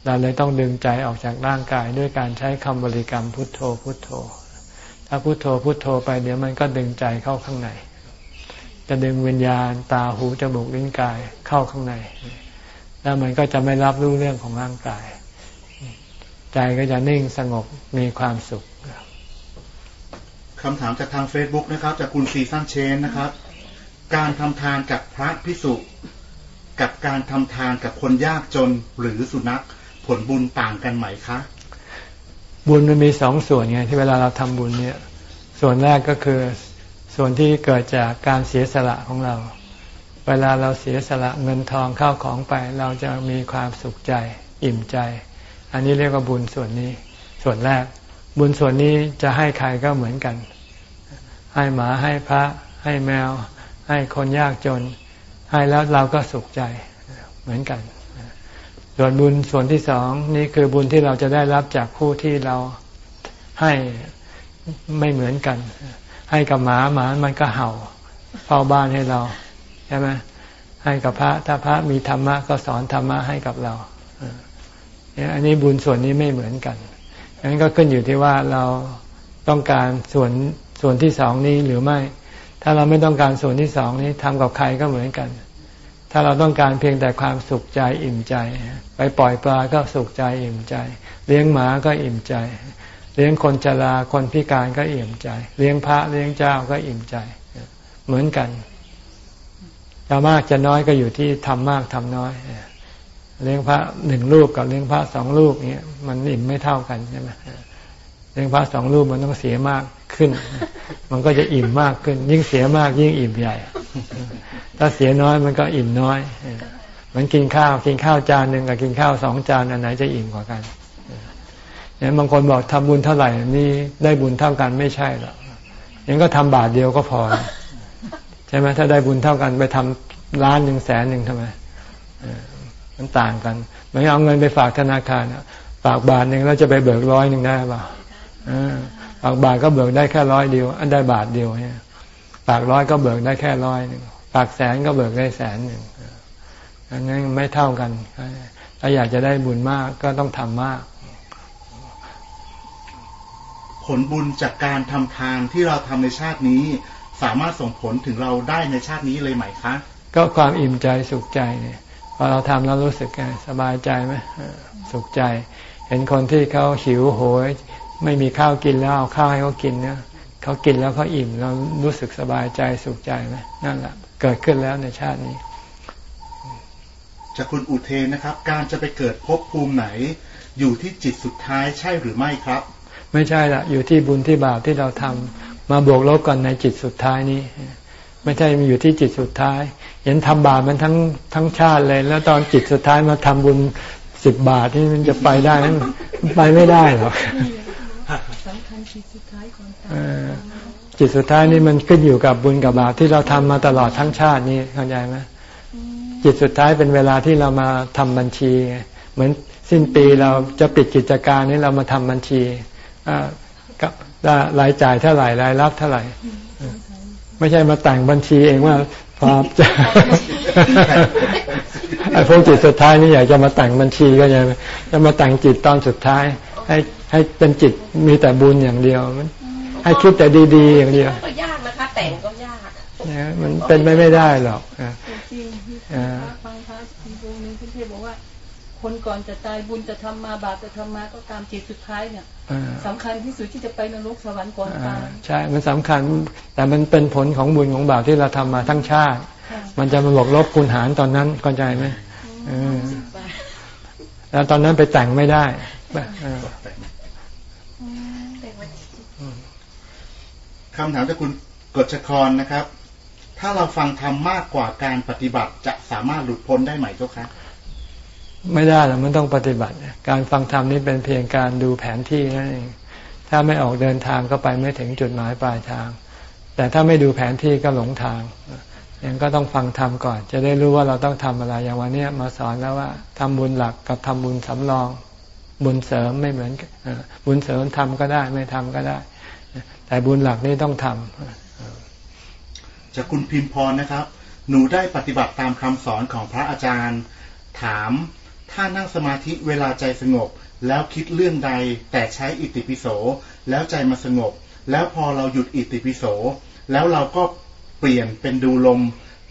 เราเลยต้องดึงใจออกจากร่างกายด้วยการใช้คำบริกรรมพุทโธพุทโธ ถ้าพุทโธพุทโธไปเดี๋ยวมันก็ดึงใจเข้าข้างใน จะดึงวิญญาณ ตาหูจมูกลิ้นกายเข้าข้างใน แล้วมันก็จะไม่รับรู้เรื่องของร่างกาย ใจก็จะนิ่งสงบมีความสุขคำถามจากทาง Facebook นะครับ จากคุณซีซันเชนนะครับ การทำทานกับพระพิสุ กับการทำทานกับคนยากจนหรือสุนัขผลบุญต่างกันไหมคะ บุญมันมีสองส่วนไงที่เวลาเราทำบุญเนี่ย ส่วนแรกก็คือส่วนที่เกิดจากการเสียสละของเรา เวลาเราเสียสละเงินทองเข้าของไป เราจะมีความสุขใจอิ่มใจ อันนี้เรียกว่าบุญส่วนนี้ ส่วนแรก บุญส่วนนี้จะให้ใครก็เหมือนกัน ให้หมาให้พระ ให้แมว ให้คนยากจน ให้แล้วเราก็สุขใจเหมือนกัน ส่วนบุญส่วนที่สองนี่คือบุญที่เราจะได้รับจากผู้ที่เราให้ไม่เหมือนกัน ให้กับหมาหมามันก็เห่าเฝ้าบ้านให้เราใช่ไหมให้กับพระถ้าพระมีธรรมะก็สอนธรรมะให้กับเราอันนี้บุญส่วนนี้ไม่เหมือนกันงั้นก็ขึ้นอยู่ที่ว่าเราต้องการส่วนส่วนที่สองนี้หรือไม่ ถ้าเราไม่ต้องการส่วนที่สองนี้ทำกับใครก็เหมือนกัน ถ้าเราต้องการเพียงแต่ความสุขใจอิ่มใจ ไปปล่อยปลาก็สุขใจอิ่มใจ เลี้ยงหมาก็อิ่มใจ เลี้ยงคนชราคนพิการก็อิ่มใจ เลี้ยงพระเลี้ยงเจ้าก็อิ่มใจ เหมือนกันจะมากจะน้อยก็อยู่ที่ทำมากทำน้อยเลี้ยงพระหนึ่งรูปกับเลี้ยงพระสองรูปเนี้ยมันอิ่มไม่เท่ากันใช่ไหมเลี้ยงพระสองรูปมันต้องเสียมาก ขึ้น มันก็จะอิ่มมากขึ้น ยิ่งเสียมากยิ่งอิ่มใหญ่ ถ้าเสียน้อยมันก็อิ่มน้อยมันกินข้าวกินข้าวจานหนึ่งกับกินข้าวสองจานอันไหนจะอิ่มกว่ากันเนี่ยบางคนบอกทำบุญเท่าไหร่นี่ได้บุญเท่ากันไม่ใช่หรอกยังก็ทำบาทเดียวก็พอ ใช่ไหมถ้าได้บุญเท่ากันไปทำล้านหนึ่งแสนหนึ่งทำไมมันต่างกันไม่เอาเงินไปฝากธนาคารฝากบาทหนึ่งแล้วจะไปเบิกร้อยหนึ่งได้ป่ะ ปากบาทก็เบิกได้แค่ร้อยเดียว อันได้บาทเดียวเนี่ยปากร้อยก็เบิกได้แค่ร้อยหนึ่งปากแสนก็เบิกได้แสนหนึ่งอันนั้นไม่เท่ากัน ถ้าอยากจะได้บุญมากก็ต้องทำมาก ผลบุญจากการทำทานที่เราทำในชาตินี้ สามารถส่งผลถึงเราได้ในชาตินี้เลยไหมคะ ก็ความอิ่มใจสุขใจเนี่ยพอเราทำแล้วรู้สึกไงสบายใจไหมสุขใจ เห็นคนที่เขาหิวโหย ไม่มีข้าวกินแล้วเอาข้าวให้เขากินเนี่ยเขากินแล้วเขาอิ่มเรารู้สึกสบายใจสุขใจไหมนั่นแหละเกิดขึ้นแล้วในชาตินี้ จากคุณอุเทนนะครับ การจะไปเกิดภพภูมิไหน อยู่ที่จิตสุดท้ายใช่หรือไม่ครับ ไม่ใช่ละอยู่ที่บุญที่บาปที่เราทำมาบวกลบกันในจิตสุดท้ายนี้ ไม่ใช่มีอยู่ที่จิตสุดท้าย เห็นทำบาปมันทั้งทั้งชาติเลย แล้วตอนจิตสุดท้ายมาทำบุญสิบบาทที่มันจะไปได้นั้นไปไม่ได้หรอก สำคัญจิตสุดท้ายของจิตสุดท้ายนี่มันขึ้นอยู่กับบุญกับบาปที่เราทำมาตลอดทั้งชาตินี้เข้าใจไหมจิตสุดท้ายเป็นเวลาที่เรามาทำบัญชีเหมือนสิ้นปีเราจะปิดกิจการนี้เรามาทำบัญชีกับรายจ่ายเท่าไหร่รายรับเท่าไหร่ ไม่ใช่มาแต่งบัญชีเองว่าพาจะไอ้พวกจิตสุดท้ายนี่อยากจะมาแต่งบัญชีก็ยังจะมาแต่งจิตตอนสุดท้าย ให้ให้เป็นจิตมีแต่บุญอย่างเดียวมันให้คิดแต่ดีๆอย่างเดียว ก็ยากนะคะ แต่งก็ยากมันเป็นไปไม่ได้หรอกจริงฟังพระอีกองนึงที่เทศบอกว่า คนก่อนจะตายบุญจะทำมาบาปจะทำมาก็ตามจิตสุดท้ายเนี่ยสำคัญที่สุดที่จะไปนรกสวรรค์ก่อนตายใช่ มันสำคัญแต่มันเป็นผลของบุญของบาปที่เราทำมาทั้งชาติ มันจะมาบอกลบคุณหารตอนนั้นเข้าใจไหมแล้วตอนนั้นไปแต่งไม่ได้ คำถามจากคุณกฎชกรนะครับ ถ้าเราฟังธรรมมากกว่าการปฏิบัติจะสามารถหลุดพ้นได้ไหมเจ้าคะไม่ได้หรอกมันต้องปฏิบัติ การฟังธรรมนี่เป็นเพียงการดูแผนที่นั่นเองถ้าไม่ออกเดินทางก็ไปไม่ถึงจุดหมายปลายทาง แต่ถ้าไม่ดูแผนที่ก็หลงทางยังก็ต้องฟังธรรมก่อน จะได้รู้ว่าเราต้องทำอะไรอย่างวันนี้มาสอนแล้วว่าทำบุญหลักกับทำบุญสำรอง บุญเสริมไม่เหมือนบุญเสริมทำก็ได้ไม่ทำก็ได้ แต่บุญหลักนี่ต้องทำจากคุณพิมพรนะครับ หนูได้ปฏิบัติตามคำสอนของพระอาจารย์ ถามถ้านั่งสมาธิเวลาใจสงบ แล้วคิดเรื่องใดแต่ใช้อิติปิโส แล้วใจมาสงบ แล้วพอเราหยุดอิติปิโส แล้วเราก็เปลี่ยนเป็นดูลม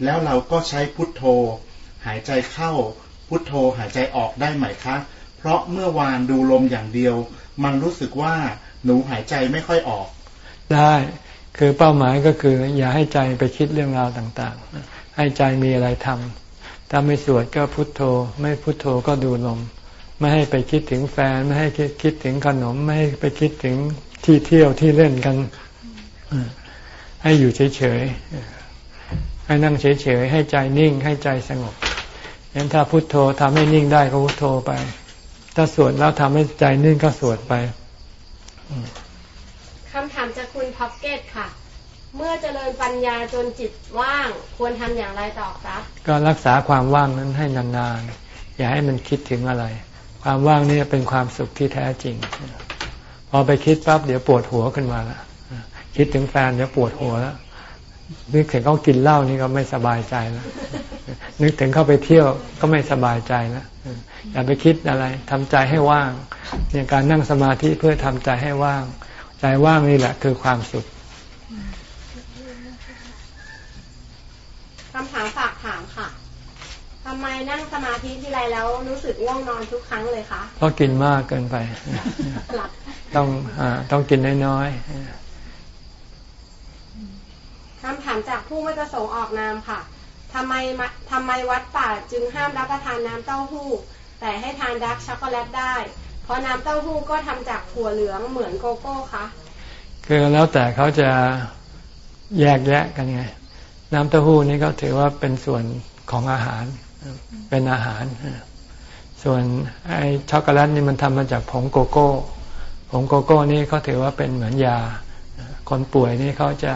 แล้วเราก็ใช้พุทโธ หายใจเข้าพุทโธหายใจออกได้ไหมคะ เพราะเมื่อวานดูลมอย่างเดียว มันรู้สึกว่าหนูหายใจไม่ค่อยออก ได้คือเป้าหมายก็คือ อย่าให้ใจไปคิดเรื่องราวต่างๆ ให้ใจมีอะไรทำถ้าไม่สวดก็พุทโธ ไม่พุทโธก็ดูลม ไม่ให้ไปคิดถึงแฟน ไม่ให้คิดถึงขนม ไม่ให้ไปคิดถึงที่เที่ยวที่เล่นกัน ให้อยู่เฉยๆ ให้นั่งเฉยๆ ให้ใจนิ่ง ให้ใจสงบงั้นถ้าพุทโธทำให้นิ่งได้ก็พุทโธไป ถ้าสวดแล้วทำให้ใจนิ่งก็สวดไปคำถามจากคุณพ็อกเก็ตค่ะ เมื่อเจริญปัญญาจนจิตว่างควรทำอย่างไรต่อครับก็รักษาความว่างนั้นให้นานๆ อย่าให้มันคิดถึงอะไร ความว่างนี่เป็นความสุขที่แท้จริง พอไปคิดปั๊บเดี๋ยวปวดหัวขึ้นมาละคิดถึงแฟนเดี๋ยวปวดหัวแล้ว นึกถึงเขากินเหล้านี่ก็ไม่สบายใจแล้วนึกถึงเขาไปเที่ยวก็ไม่สบายใจแล้วอย่าไปคิดอะไรทำใจให้ว่างเนี่ยการนั่งสมาธิเพื่อทำใจให้ว่าง ใจว่างนี่แหละ คือความสุขคำถามฝากถามค่ะทำไมนั่งสมาธิที่ไรแล้วรู้สึกง่วงนอนทุกครั้งเลยคะเพราะกินมากเกินไปต้องอต้องกินน้อยๆ คำถามจากผู้ไม่ประสงค์ออกนามค่ะทำไมทำไมวัดป่าจึงห้ามรับประทานน้ำเต้าหู้ แต่ให้ทาน dark ช็อกโกแลตได้ เพราะน้ำเต้าหู้ก็ทำจากถั่วเหลืองเหมือนโกโก้คะคือแล้วแต่เขาจะแยกแยะกันไง น้ำเต้าหู้นี่ก็ถือว่าเป็นส่วนของอาหารเป็นอาหาร ส่วนไอ้ช็อกโกแลตนี่มันทำมาจากผงโกโก้ ผงโกโก้นี่เขาถือว่าเป็นเหมือนยา คนป่วยนี่เขาจะ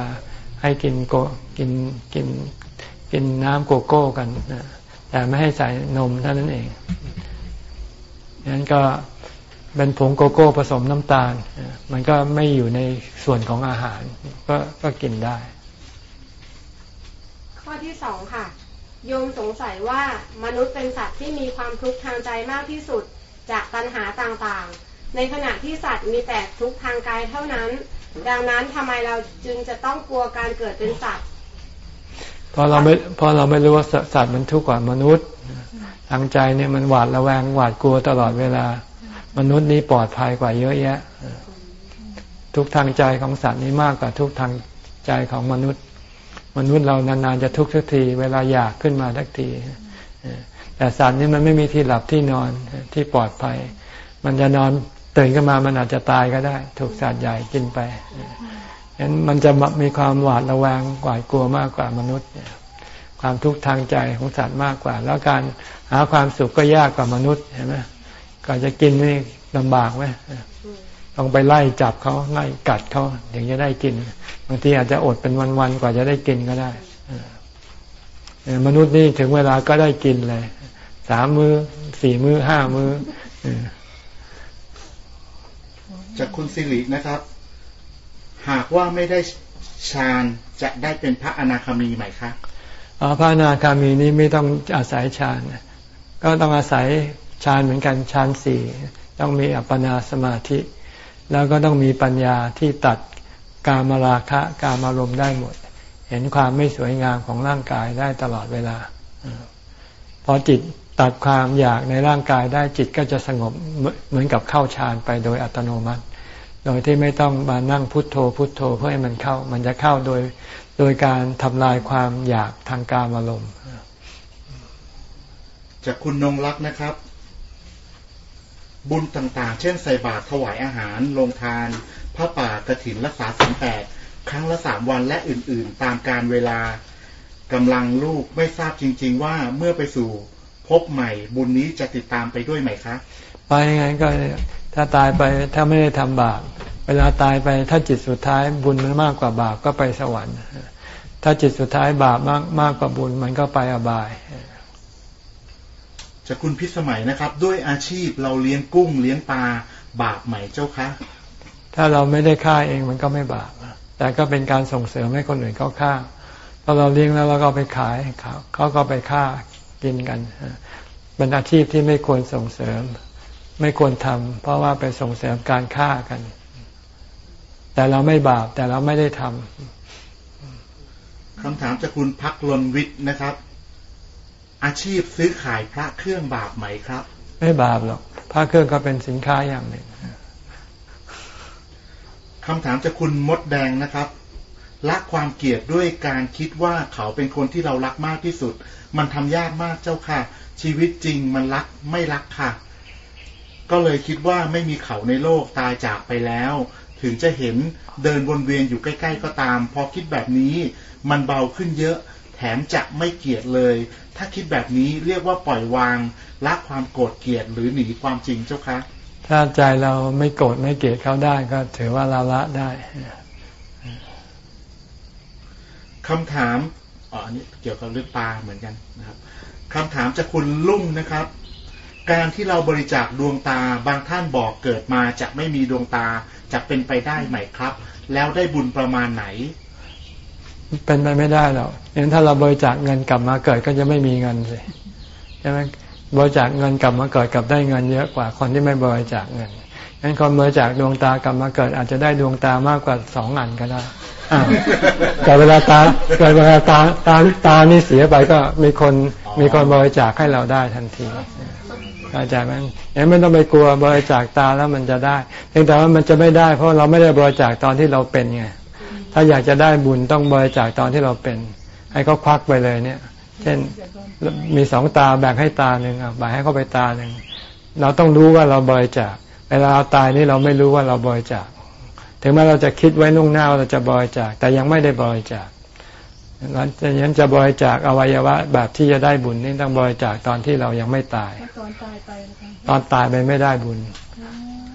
ให้กินโกกินกินกินน้ำโกโก้กันแต่ไม่ให้ใส่นมเท่านั้นเองงั้นก็เป็นผงโกโก้ผสมน้ำตาล มันก็ไม่อยู่ในส่วนของอาหาร ก็ก็กินได้ ข้อที่สองค่ะ โยมสงสัยว่ามนุษย์เป็นสัตว์ที่มีความทุกข์ทางใจมากที่สุดจากปัญหาต่างๆ ในขณะที่สัตว์มีแต่ทุกข์ทางกายเท่านั้น ดังนั้นทำไมเราจึงจะต้องกลัวการเกิดเป็นสัตว์เพเพราะเราไม่เพราะเราไม่รู้ว่าสัตว์มันทุกข์กว่ามนุษย์ทางใจเนี่ยมันหวาดระแวงหวาดกลัวตลอดเวลา มนุษย์นี้ปลอดภัยกว่าเยอะแยะ ทุกทางใจของสัตว์นี้มากกว่าทุกทางใจของมนุษย์ มนุษย์เรานานๆจะทุกข์สักที เวลาอยากขึ้นมาสักทีแต่สัตว์นี่มันไม่มีที่หลับที่นอนที่ปลอดภัย มันจะนอน ตื่นขึ้นมามันอาจจะตายก็ได้ ถูกสัตว์ใหญ่กินไปฉะนั้นมันจะมีความหวาดระแวงกวากลัวมากกว่ามนุษย์ความทุกข์ทางใจของสัตว์มากกว่า แล้วการหาความสุขก็ยากกว่ามนุษย์เห็นไหมก็จะกินนี่ลำบากไหมต้องไปไล่จับเขาไล่กัดเขาถึงจะได้กิน บางทีอาจจะอดเป็นวันๆกว่าจะได้กินก็ได้มนุษย์นี่ถึงเวลาก็ได้กินเลยสามมือ้อสี่มือ้อห้ามือ้อ จากคุณสิรินะครับ หากว่าไม่ได้ฌานจะได้เป็นพระอนาคามีไหมคะอ๋อพระอนาคามีนี้ไม่ต้องอาศัยฌานก็ต้องอาศัยฌานเหมือนกันฌานสี่ต้องมีอัปปนาสมาธิ แล้วก็ต้องมีปัญญาที่ตัดกามราคะกามารมณ์ได้หมด เห็นความไม่สวยงามของร่างกายได้ตลอดเวลาพอจิต ตัดความอยากในร่างกายได้จิตก็จะสงบเหมือนกับเข้าฌานไปโดยอัตโนมัติ โดยที่ไม่ต้องมานั่งพุทโธพุทโธเพื่อให้มันเข้า มันจะเข้าโดยโดยการทำลายความอยากทางการอารมณ์จากคุณนงรักนะครับ บุญต่างๆ เช่นใส่บาตรถวายอาหาร ลงทานพระป่ากระถินรักษาสิงแปดครั้งละสามวันและอื่นๆ ตามการเวลากำลังลูกไม่ทราบจริง ๆ ว่าเมื่อไปสู่ พบใหม่ บุญนี้จะติดตามไปด้วยไหมคะไปยังไงก็ถ้าตายไปถ้าไม่ได้ทำบาปเวลาตายไปถ้าจิตสุดท้ายบุญมันมากกว่าบาปก็ไปสวรรค์ถ้าจิตสุดท้ายบาปมากมากกว่าบุญมันก็ไปอบายจะคุณพิสมัยนะครับ ด้วยอาชีพเราเลี้ยงกุ้งเลี้ยงปลาบาปไหมเจ้าคะถ้าเราไม่ได้ฆ่าเองมันก็ไม่บาปแต่ก็เป็นการส่งเสริมให้คนอื่นเขาฆ่าพอเราเลี้ยงแล้วเราก็ไปขายเขาก็ไปฆ่า กินกันเป็นอาชีพที่ไม่ควรส่งเสริม ไม่ควรทำเพราะว่าไปส่งเสริมการฆ่ากัน แต่เราไม่บาปแต่เราไม่ได้ทำคำถามจากคุณพักลนวิทย์นะครับ อาชีพซื้อขายพระเครื่องบาปไหมครับ ไม่บาปหรอกพระเครื่องก็เป็นสินค้าอย่างหนึ่งคำถามจากคุณมดแดงนะครับ ละความเกลียดด้วยการคิดว่าเขาเป็นคนที่เรารักมากที่สุด มันทำยากมากเจ้าค่ะ ชีวิตจริงมันรักไม่รักค่ะ ก็เลยคิดว่าไม่มีเขาในโลกตายจากไปแล้ว ถึงจะเห็นเดินวนเวียนอยู่ใกล้ ๆ ก็ตาม พอคิดแบบนี้มันเบาขึ้นเยอะ แถมจะไม่เกลียดเลย ถ้าคิดแบบนี้เรียกว่าปล่อยวางละความโกรธเกลียดหรือหนีความจริงเจ้าคะถ้าใจเราไม่โกรธไม่เกลียดเขาได้ก็ถือว่าเราละได้ คำถามอ๋ออันนี้เกี่ยวกับเรื่องปลาเหมือนกันนะครับคำถามจากคุณลุ่งนะครับ การที่เราบริจาคดวงตาบางท่านบอกเกิดมาจะไม่มีดวงตาจะเป็นไปได้ไหมครับ แล้วได้บุญประมาณไหน เป็นไปไม่ได้หรอกงั้นถ้าเราบริจาคเงินกลับมาเกิดก็จะไม่มีเงินสิใช่ไหมบริจาคเงินกลับมาเกิดกับได้เงินเยอะกว่าคนที่ไม่บริจาคเงิน งั้นคนบริจาคดวงตากลับมาเกิด อาจจะได้ดวงตามากกว่าสองอันก็ได้แต่เวลาตาแต่เวลาตาตาตานี่เสียไปก็มีคนมีคนบริจาคให้เราได้ทันทีเข้าใจไหมยังไม่ต้องไปกลัวบริจาคตาแล้วมันจะได้เพียงแต่ว่ามันจะไม่ได้ เพราะเราไม่ได้บริจาคตอนที่เราเป็นไงถ้าอยากจะได้บุญต้องบริจาคตอนที่เราเป็น ให้เขาควักไปเลยเนี่ย เช่นมีสองตาแบ่งให้ตาหนึ่งอะแบ่งให้เขาไปตาหนึ่งเราต้องรู้ว่าเราบริจาค เวลาเราตายนี่เราไม่รู้ว่าเราบริจาค ถึงแม้เราจะคิดไว้นุ่งหน้าเราจะบริจาค แต่ยังไม่ได้บริจาคหลังจากนั้นจะบริจาคอวัยวะแบบที่จะได้บุญนี่ต้องบริจาคตอนที่เรายังไม่ตาย ตอนตายไปตอนตายไปไม่ได้บุญ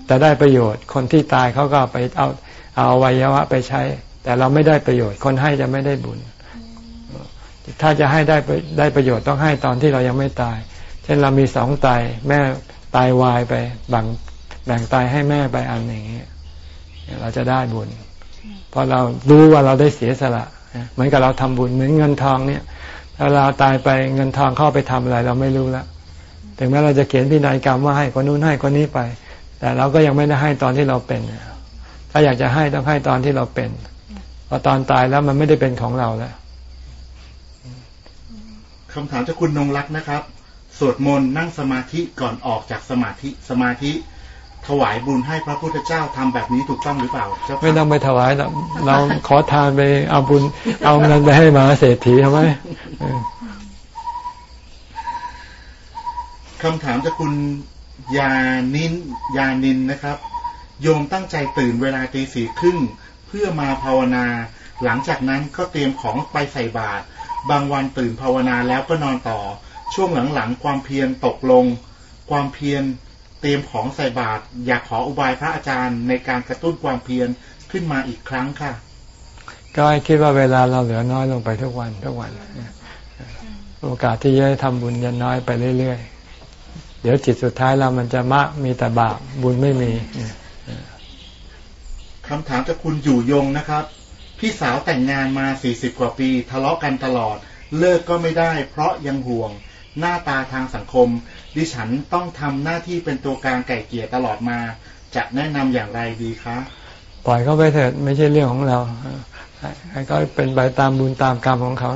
แต่ได้ประโยชน์ คนที่ตายเขาก็ไปเอาเอาอวัยวะไปใช้ แต่เราไม่ได้ประโยชน์ คนให้จะไม่ได้บุญ ถ้าจะให้ได้ได้ประโยชน์ต้องให้ตอนที่เรายังไม่ตาย เช่นเรามีสองตายแม่ตายวายไปแบ่ง แบ่งตายให้แม่ไปอันอย่างนี้เราจะได้บุญ เพราะเรารู้ว่าเราได้เสียสละเหมือนกับเราทำบุญเหมือนเงินทองเนี่ยถ้าเราตายไปเงินทองเข้าไปทำอะไร เราไม่รู้ล้วถึงแม้เราจะเขียนพินัยกรรมว่าให้คนนู้นให้คนนี้ไป แต่เราก็ยังไม่ได้ให้ตอนที่เราเป็น ถ้าอยากจะให้ต้องให้ตอนที่เราเป็นพอตอนตายแล้วมันไม่ได้เป็นของเราแล้วคำถามจากคุณนงรักนะครับ สวดมนต์นั่งสมาธิก่อนออกจากสมาธิสมาธิ ถวายบุญให้พระพุทธเจ้าทำแบบนี้ถูกต้องหรือเปล่าเจ้าไม่ต้องไปถวายเราเราขอทานไปเอาบุญ เอาเงินไปให้มาเศรษฐีทำไมคำถามจากคุณยานินยานินนะครับ โยมตั้งใจตื่นเวลาตีสี่ครึ่งเพื่อมาภาวนา หลังจากนั้นก็เตรียมของไปใส่บาตรบางวันตื่นภาวนาแล้วก็นอนต่อ ช่วงหลังๆความเพียรตกลง ความเพียร เตรียมของใส่บาตรอยากขออุบายพระอาจารย์ในการกระตุ้นความเพียรขึ้นมาอีกครั้งค่ะ ก็ให้คิดว่าเวลาเราเหลือน้อยลงไปทุกวันทุกวัน โอกาสที่จะทำบุญจะน้อยไปเรื่อยๆ เดี๋ยวจิตสุดท้ายเรามันจะมะมีแต่บาปบุญไม่มีคำถามจากคุณอยู่ยงนะครับ พี่สาวแต่งงานมาสี่สิบกว่าปี ทะเลาะกันตลอด เลิกก็ไม่ได้ เพราะยังห่วง หน้าตาทางสังคม ดิฉันต้องทำหน้าที่เป็นตัวกลางไก่เกี่ยตลอดมา จะแนะนำอย่างไรดีคะ ปล่อยเขาไปเถิดไม่ใช่เรื่องของเราให้เขาเป็นไปตามบุญตามกรรมของเขา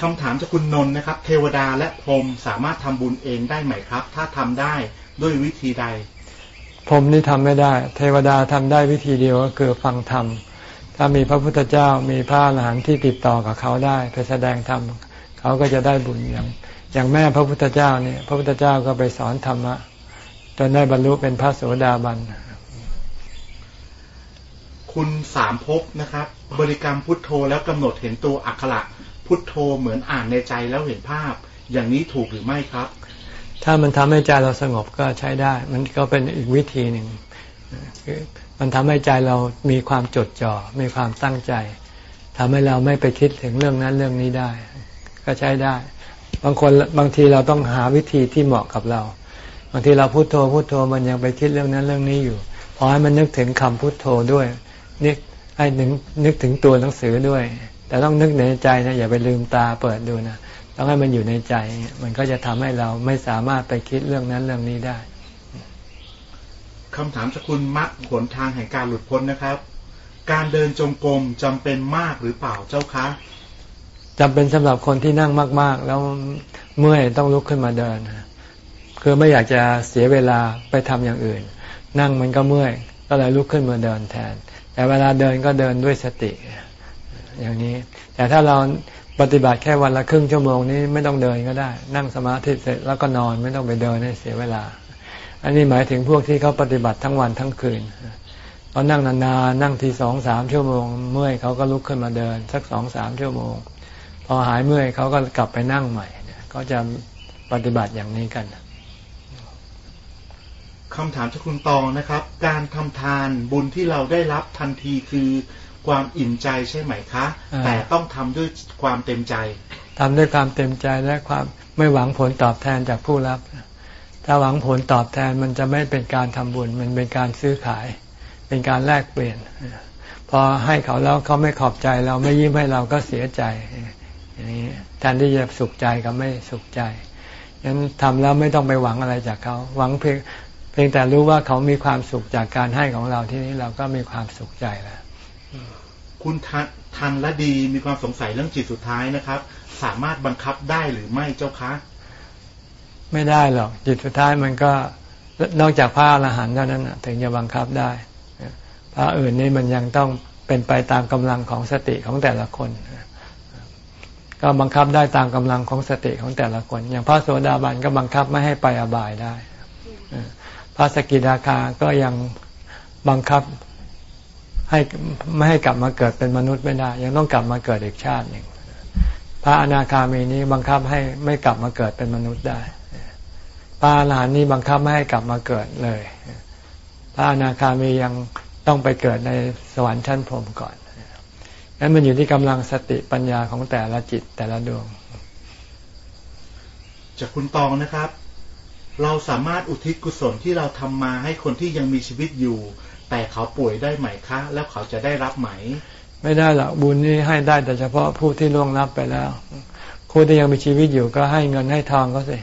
คำถามจากคุณนนท์นะครับ เทวดาและพรหมสามารถทำบุญเองได้ไหมครับ ถ้าทำได้ด้วยวิธีใด พรหมนี่ทำไม่ได้ เทวดาทำได้วิธีเดียวก็คือฟังธรรมถ้ามีพระพุทธเจ้ามีพระอรหันต์ที่ติดต่อกับเขาได้ไปแสดงธรรม เขาก็จะได้บุญอย่างอย่างแม่พระพุทธเจ้าเนี่ยพระพุทธเจ้าก็ไปสอนธรรมะจนได้บรรลุเป็นพระโสดาบัน คุณสามภพนะครับ บริกรรมพุทโธแล้วกำหนดเห็นตัวอักขระพุทโธเหมือนอ่านในใจแล้วเห็นภาพ อย่างนี้ถูกหรือไม่ครับ ถ้ามันทำให้ใจเราสงบก็ใช้ได้ มันก็เป็นอีกวิธีหนึ่งมันทำให้ใจเรามีความจดจ่อมีความตั้งใจทำให้เราไม่ไปคิดถึงเรื่องนั้นเรื่องนี้ได้ ก็ใช้ได้ บางคนบางทีเราต้องหาวิธีที่เหมาะกับเรา บางทีเราพุโทโธพุโทโธมันยังไปคิดเรื่องนั้นเรื่องนี้อยู่พอให้มันนึกถึงคำพุโทโธด้วยนึกให้นึกนึกถึงตัวหนังสือด้วย แต่ต้องนึกในใจนะอย่าไปลืมตาเปิดดูนะต้องให้มันอยู่ในใจ มันก็จะทำให้เราไม่สามารถไปคิดเรื่องนั้นเรื่องนี้ได้คำถามจากคุณมักผลทางแห่งการหลุดพ้นนะครับ การเดินจงกรมจำเป็นมากหรือเปล่าเจ้าคะ จำเป็นสำหรับคนที่นั่งมาก ๆ แล้วเมื่อยต้องลุกขึ้นมาเดิน คือไม่อยากจะเสียเวลาไปทำอย่างอื่น นั่งมันก็เมื่อย ก็เลยลุกขึ้นมาเดินแทน แต่เวลาเดินก็เดินด้วยสติ อย่างนี้ แต่ถ้าเราปฏิบัติแค่วันละครึ่งชั่วโมงนี้ไม่ต้องเดินก็ได้ นั่งสมาธิเสร็จแล้วก็นอนไม่ต้องไปเดินให้เสียเวลา อันนี้หมายถึงพวกที่เขาปฏิบัติทั้งวันทั้งคืนพอนั่งนานๆนั่งทีสองสามชั่วโมง เมื่อยเขาก็ลุกขึ้นมาเดิน สักสองสามชั่วโมง พอหายเมื่อยเขาก็กลับไปนั่งใหม่ก็จะปฏิบัติอย่างนี้กันคำถามจากคุณตองนะครับ การทำทานบุญที่เราได้รับทันทีคือความอิ่มใจใช่ไหมคะ แต่ต้องทำด้วยความเต็มใจทำด้วยความเต็มใจและความไม่หวังผลตอบแทนจากผู้รับ ถ้าหวังผลตอบแทนมันจะไม่เป็นการทำบุญ มันเป็นการซื้อขาย เป็นการแลกเปลี่ยน พอให้เขาแล้วเขาไม่ขอบใจเราไม่ยิ้มให้เราก็เสียใจ อย่างนี้แทนที่จะสุขใจก็ไม่สุขใจงั้นทำแล้วไม่ต้องไปหวังอะไรจากเขา หวังเพียงเพียงแต่รู้ว่าเขามีความสุขจากการให้ของเราที่นี้เราก็มีความสุขใจแล้วคุณทันและดีมีความสงสัยเรื่องจิตสุดท้ายนะครับ สามารถบังคับได้หรือไม่เจ้าคะไม่ได้หรอกจิตสุดท้ายมันก็นอกจากพระอรหันต์เท่านั้นถึงจะบังคับได้พระอื่นนี่มันยังต้องเป็นไปตามกำลังของสติของแต่ละคน ก็บังคับได้ตามกำลังของสติของแต่ละคน อย่างพระโสดาบันก็บังคับไม่ให้ไปอบายได้ พระสกิทาคาก็ยังบังคับให้ไม่ให้กลับมาเกิดเป็นมนุษย์ไม่ได้ ยังต้องกลับมาเกิดอีกชาติหนึ่งพระอนาคามีนี้บังคับให้ไม่กลับมาเกิดเป็นมนุษย์ได้พระอรหันต์นี้บังคับไม่ให้กลับมาเกิดเลย พระอนาคามียังต้องไปเกิดในสวรรค์ชั้นพรหมก่อน นั้นมันอยู่ที่กำลังสติปัญญาของแต่ละจิตแต่ละดวง จากคุณตองนะครับ เราสามารถอุทิศกุศลที่เราทำมาให้คนที่ยังมีชีวิตอยู่ แต่เขาป่วยได้ไหมคะ แล้วเขาจะได้รับไหม ไม่ได้หรอกบุญนี่ให้ได้แต่เฉพาะผู้ที่ล่วงรับไปแล้วผู้ที่ยังมีชีวิตอยู่ก็ให้เงินให้ทองเขาสิ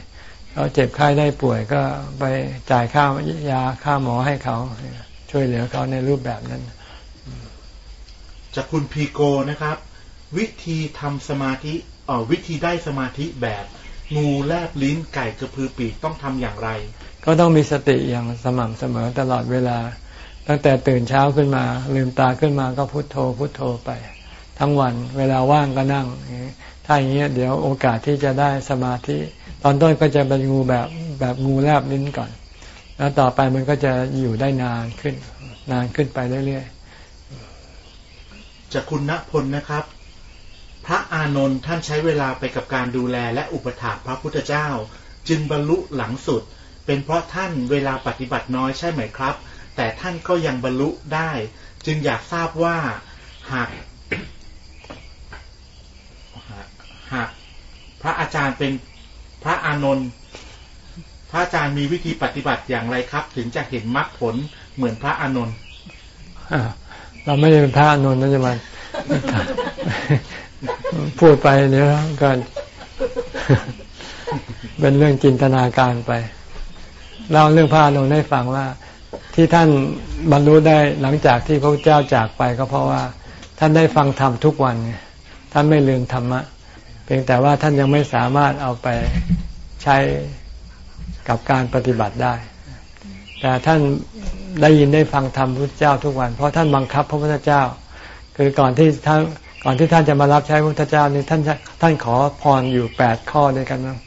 เขาเจ็บไข้ได้ป่วยก็ไปจ่ายค่ายาค่าหมอให้เขา ช่วยเหลือเขาในรูปแบบนั้น จากคุณพีโกนะครับ วิธีทำสมาธิเอ่อวิธีได้สมาธิแบบงูแลบลิ้นไก่กระพือปีกต้องทำอย่างไร ก็ต้องมีสติอย่างสม่ำเสมอตลอดเวลา ตั้งแต่ตื่นเช้าขึ้นมา ลืมตาขึ้นมาก็พุโทโธพุโทโธไป ทั้งวันเวลาว่างก็นั่ง ถ้าอย่างเงี้ยเดี๋ยวโอกาสที่จะได้สมาธิ ตอนต้นก็จะเป็นงูแบบแบบงูแลบลิ้นก่อน แล้วต่อไปมันก็จะอยู่ได้นานขึ้น นานขึ้นไปเรื่อยๆ จากคุณณพลนะครับ พระอานนท์ท่านใช้เวลาไปกับการดูแลและอุปถัมภ์พระพุทธเจ้า จึงบรรลุหลังสุด เป็นเพราะท่านเวลาปฏิบัติน้อยใช่ไหมครับ แต่ท่านก็ยังบรรลุได้ จึงอยากทราบว่าหากหากพระอาจารย์เป็นพระอานนท์พระอาจารย์มีวิธีปฏิบัติอย่างไรครับ ถึงจะเห็นมรรคผลเหมือนพระอานนท์ เราไม่ได้เป็นพระนนท์นะจะมาพูดไปเดี๋ยวก็เป็นเรื่องจินตนาการไปเล่าเรื่องพระนนท์ให้ฟังว่า ที่ท่านบรรลุได้หลังจากที่พระเจ้าจากไปก็เพราะว่า ท่านได้ฟังธรรมทุกวันท่านไม่ลืมธรรมะเพียงแต่ว่าท่านยังไม่สามารถเอาไปใช้กับการปฏิบัติได้ แต่ท่าน ได้ยินได้ฟังธรรมพระเจ้าทุกวัน เพราะท่านบังคับพระพุทธเจ้า คือก่อนที่ท่านก่อนที่ท่านจะมารับใช้พระพุทธเจ้านี่ท่านท่านขอพรอยู่แปดข้อด้วยกันนะ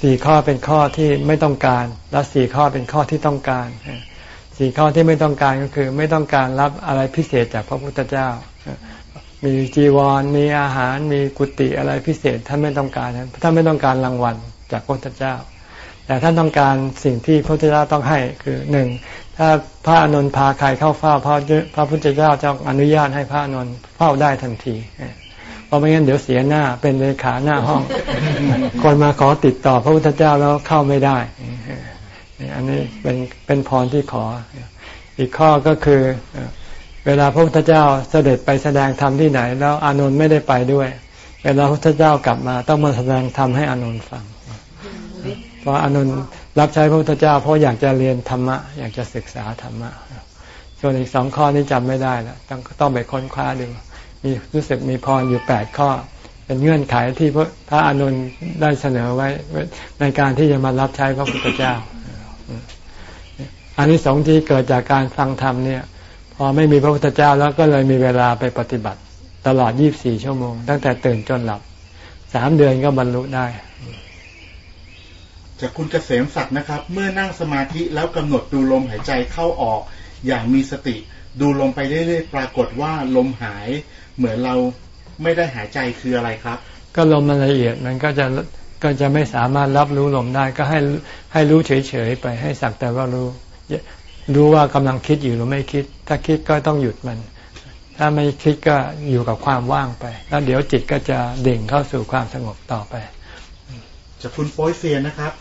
สี่ข้อเป็นข้อที่ไม่ต้องการ และสี่ข้อเป็นข้อที่ต้องการสี่ข้อที่ไม่ต้องการก็คือ ไม่ต้องการรับอะไรพิเศษจากพระพุทธเจ้า มีจีวรมีอาหารมีกุฏิอะไรพิเศษท่านไม่ต้องการท่านไม่ต้องการรางวัลจากพระพุทธเจ้าแต่ท่านต้องการสิ่งที่พระพุทธเจ้าต้องให้คือหนึ่ง ถ้าพระอนุนพาใครเข้าเฝ้าพระพระพุทธเจ้าจะอนุญาตให้พระอนุนเฝ้าได้ทันทีเพราะไม่งั้นเดี๋ยวเสียหน้าเป็นเลขาหน้าห้อง คนมาขอติดต่อพระพุทธเจ้าแล้วเข้าไม่ได้ อันนี้เป็นเป็นพรที่ขอ อีกข้อก็คือ เวลาพระพุทธเจ้าเสด็จไปแสดงธรรมที่ไหน แล้วอานนท์ไม่ได้ไปด้วย เวลาพระพุทธเจ้ากลับมา ต้องมาแสดงธรรมให้อานนท์ฟัง เพราะอานนท์ รับใช้พระพุทธเจ้า เพราะอยากจะเรียนธรรมะ อยากจะศึกษาธรรมะ ส่วนอีกสองข้อนี้จำไม่ได้แล้วต้องต้องไปค้นคว้าดูมีรู้สึกมีพรอยู่แปดข้อ เป็นเงื่อนไขที่พระอานนท์ได้เสนอไว้ในการที่จะมารับใช้พระพุทธเจ้าอันนี้สองที่เกิดจากการฟังธรรมเนี่ยพอไม่มีพระพุทธเจ้าแล้วก็เลยมีเวลาไปปฏิบัติ ตลอด 24 ชั่วโมง ตั้งแต่ตื่นจนหลับสามเดือนก็บรรลุได้ จากคุณเกษมศักดิ์นะครับ เมื่อนั่งสมาธิแล้วกำหนดดูลมหายใจเข้าออก อย่างมีสติ ดูลมไปเรื่อยๆปรากฏว่าลมหาย เหมือนเราไม่ได้หายใจคืออะไรครับ ก็ลมมันละเอียดมันก็จะก็จะไม่สามารถรับรู้ลมได้ก็ให้ให้รู้เฉยๆไปให้สักแต่ว่ารู้ รู้ว่ากำลังคิดอยู่หรือไม่คิด ถ้าคิดก็ต้องหยุดมัน ถ้าไม่คิดก็อยู่กับความว่างไป แล้วเดี๋ยวจิตก็จะดิ่งเข้าสู่ความสงบต่อไปจะคุณโป้ยเซียนนะครับ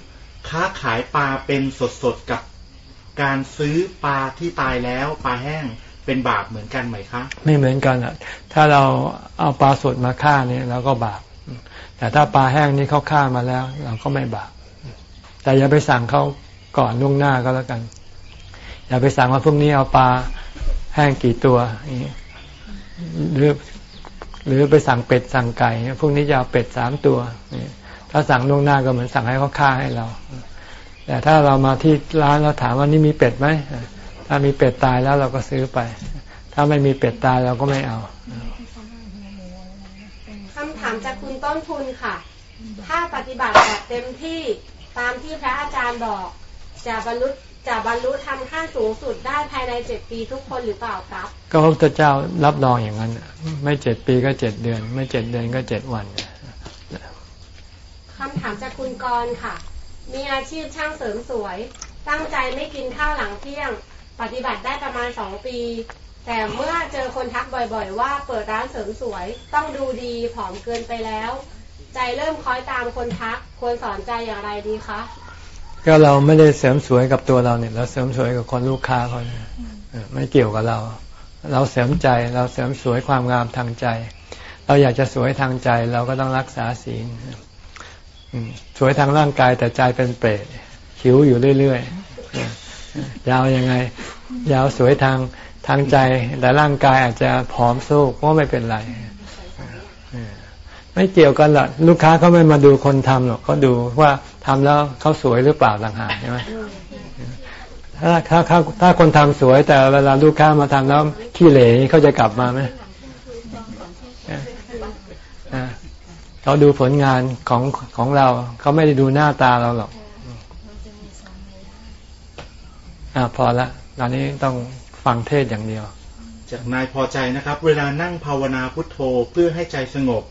ค้าขายปลาเป็นสดๆกับการซื้อปลาที่ตายแล้วปลาแห้งเป็นบาปเหมือนกันไหมครับไม่เหมือนกันอะ ถ้าเราเอาปลาสดมาฆ่านี่เราก็บาป แต่ถ้าปลาแห้งนี่เขาฆ่ามาแล้ว เราก็ไม่บาป แต่อย่าไปสั่งเขาก่อนล่วงหน้าก็แล้วกัน อย่าไปสั่งว่าพรุ่งนี้เอาปลาแห้งกี่ตัวหรือหรือไปสั่งเป็ดสั่งไก่พรุ่งนี้จะเอาเป็ดสามตัว ถ้าสั่งล่วงหน้าก็เหมือนสั่งให้เขาฆ่าให้เรา แต่ถ้าเรามาที่ร้านเราถามว่านี่มีเป็ดไหมถ้ามีเป็ดตายแล้วเราก็ซื้อไป ถ้าไม่มีเป็ดตายเราก็ไม่เอาคำถามจากคุณต้นทุนค่ะ ถ้าปฏิบัติแบบเต็มที่ตามที่พระอาจารย์บอก จะบรรลุจะบรรลุธรรมขั้นสูงสุดได้ภายในเจ็ดปีทุกคนหรือเปล่าครับ ก็พระพุทธเจ้ารับรองอย่างนั้นไม่เจ็ดปีก็เจ็ดเดือน ไม่เจ็ดเดือนก็เจ็ดวัน คำถามจากคุณกรค่ะ มีอาชีพช่างเสริมสวย ตั้งใจไม่กินข้าวหลังเที่ยง ปฏิบัติได้ประมาณสองปี แต่เมื่อเจอคนทักบ่อยๆ ว่าเปิดร้านเสริมสวย ต้องดูดีผอมเกินไปแล้ว ใจเริ่มคล้อยตามคนทัก ควรสอนใจอย่างไรดีคะก็เราไม่ได้เสริมสวยกับตัวเราเนี่ย เราเสริมสวยกับคนลูกค้าเขาเนี่ยไม่เกี่ยวกับเรา เราเสริมใจเราเสริมสวยความงามทางใจ เราอยากจะสวยทางใจเราก็ต้องรักษาศีล สวยทางร่างกายแต่ใจเป็นเปรตขิวอยู่เรื่อยๆยาวยังไง ยาวสวยทางทางใจ แต่ร่างกายอาจจะผอมสู้ก็ไม่เป็นไรไม่เกี่ยวกันหรอกลูกค้าเขาไม่มาดูคนทำหรอกเขาดูว่าทำแล้วเขาสวยหรือเปล่าต่างหากใช่ไหมถ้าถ้าถ้าคนทำสวยแต่เวลาลูกค้ามาทำแล้วขี้เหร่เขาจะกลับมาไหม เขาดูผลงานของของเรา เขาไม่ได้ดูหน้าตาเราหรอกอ่าพอละตอนนี้ต้องฟังเทศอย่างเดียว จากนายพอใจนะครับ เวลานั่งภาวนาพุทโธเพื่อให้ใจสงบ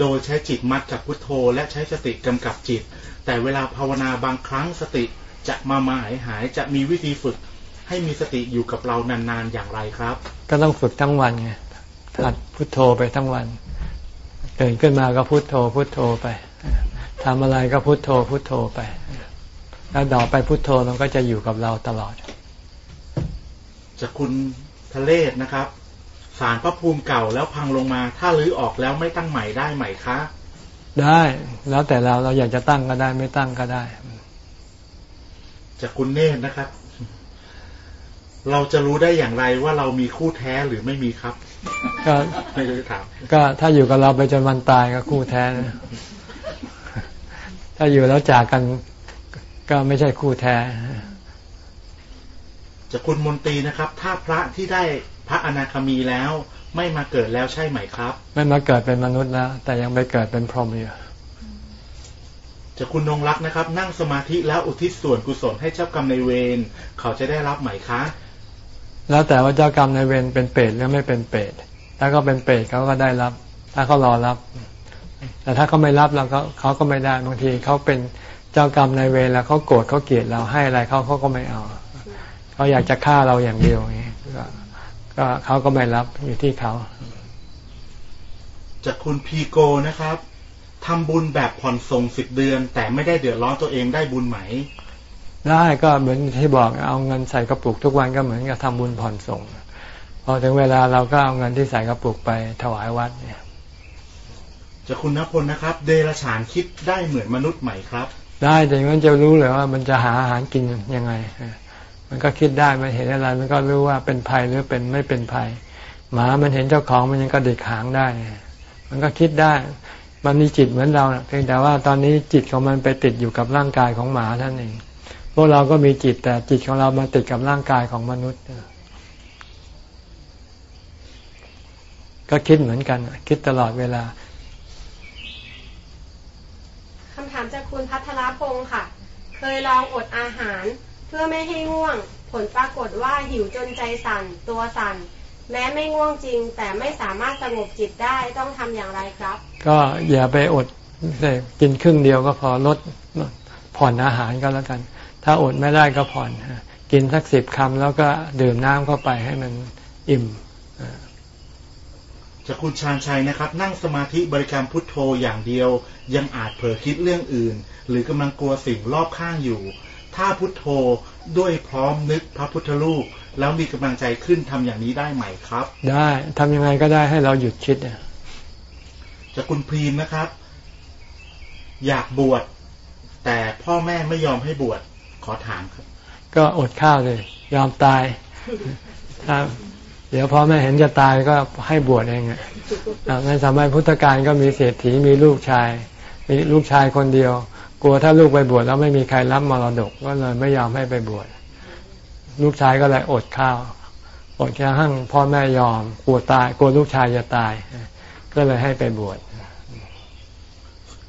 โดยใช้จิตมัดกับพุทโธ และใช้สติกำกับจิต แต่เวลาภาวนาบางครั้งสติจะมามาหายหายจะมีวิธีฝึกให้มีสติอยู่กับเรานานๆอย่างไรครับ ก็ต้องฝึกทั้งวันไงถัดพุทโธไปทั้งวัน ตื่นขึ้นมาก็พุโทโธพุโทโธไปทำอะไรก็พุโทโธพุโทโธไป แล้วต่อไปพุโทโธมันก็จะอยู่กับเราตลอดจะคุณทะเลศนะครับสารพระภูมิเก่าแล้วพังลงมา ถ้ารื้อออกแล้วไม่ตั้งใหม่ได้ไหมคะ ได้แล้วแต่เราเราอยากจะตั้งก็ได้ไม่ตั้งก็ได้จะคุณเนธนะครับ เราจะรู้ได้อย่างไรว่าเรามีคู่แท้หรือไม่มีครับ ก็ไม่รู้จะถามก็ถ้าอยู่กับเราไปจนวันตายก็คู่แท้นะถ้าอยู่แล้วจากกันก็ไม่ใช่คู่แท้จะคุณมนตรีนะครับ ถ้าพระที่ได้พระอนาคามีแล้ว ไม่มาเกิดแล้วใช่ไหมครับ ไม่มาเกิดเป็นมนุษย์แล้ว แต่ยังไปเกิดเป็นพรหมอยู่จะคุณนงรักนะครับ นั่งสมาธิแล้วอุทิศส่วนกุศลให้เจ้ากรรมในเวรเขาจะได้รับไหมคะ แล้วแต่ว่าเจ้ากรรมในเวรเป็นเปรตหรือไม่เป็นเปรตถ้าเขาเป็นเปรตเขาก็ได้รับ ถ้าเขารอรับ แต่ถ้าเขาไม่รับเราก็เขาก็ไม่ได้บางทีเขาเป็นเจ้ากรรมในเวรแล้วเขาโกรธเขาเกลียดเราให้อะไรเขาเขาก็ไม่เอาเขาอยากจะฆ่าเราอย่างเดียวอย่างนี้ก็เขาก็ไม่รับอยู่ที่เขา จากคุณพีโกนะครับทำบุญแบบผ่อนส่งสิบเดือน แต่ไม่ได้เดือดร้อนตัวเองได้บุญไหม ได้ก็เหมือนที่บอกเอาเงินใส่กระปุกทุกวันก็เหมือนกับทำบุญผ่อนส่ง พอถึงเวลาเราก็เอาเงินที่ใส่กระปุกไปถวายวัดเนี่ยจะคุณนพลนะครับ เดรฉานคิดได้เหมือนมนุษย์ใหม่ครับ ได้แต่มันจะรู้เลยว่ามันจะหาอาหารกินยังไง มันก็คิดได้มันเห็นอะไร มันก็รู้ว่าเป็นภัยหรือเป็นไม่เป็นภัย หมามันเห็นเจ้าของมันยังกระดิกหางได้ มันก็คิดได้ มันมีจิตเหมือนเราเพียงแต่ว่าตอนนี้จิตของมันไปติดอยู่กับร่างกายของหมาท่านเอง พวกเราก็มีจิตแต่จิตของเรามาติดกับร่างกายของมนุษย์ ก็คิดเหมือนกัน คิดตลอดเวลาคำถามจากคุณพัทรพงศ์ค่ะ เคยลองอดอาหารเพื่อไม่ให้ง่วง ผลปรากฏว่าหิวจนใจสั่น ตัวสั่น แม้ไม่ง่วงจริง แต่ไม่สามารถสงบจิตได้ต้องทำอย่างไรครับ ก็อย่าไปอดกินครึ่งเดียวก็พอลดผ่อนอาหารก็แล้วกัน ถ้าอดไม่ได้ก็ผ่อน กินสักสิบคำแล้วก็ดื่มน้ำเข้าไปให้มันอิ่มจะคุณชาญชัยนะครับ นั่งสมาธิบริกรรมพุทโธอย่างเดียว ยังอาจเผลอคิดเรื่องอื่น หรือกำลังกลัวสิ่งรอบข้างอยู่ ถ้าพุทโธด้วยพร้อมนึกพระพุทธรูป แล้วมีกำลังใจขึ้นทำอย่างนี้ได้ไหมครับ ได้ทำยังไงก็ได้ให้เราหยุดคิดจะคุณพรีมนะครับ อยากบวชแต่พ่อแม่ไม่ยอมให้บวช ขอถามครับ ก็อดข้าวเลย ยอมตายถ้าเดี๋ยวพ่อแม่เห็นจะตายก็ให้บวชเองอะในสมัยพุทธกาลก็มีเศรษฐีมีลูกชาย มีลูกชายคนเดียว กลัวถ้าลูกไปบวชแล้วไม่มีใครรับมรดกก็เลยไม่ยอมให้ไปบวชลูกชายก็เลยอดข้าว อดแค่หั่งพ่อแม่ยอม กลัวตาย กลัวลูกชายจะตาย ก็เลยให้ไปบวช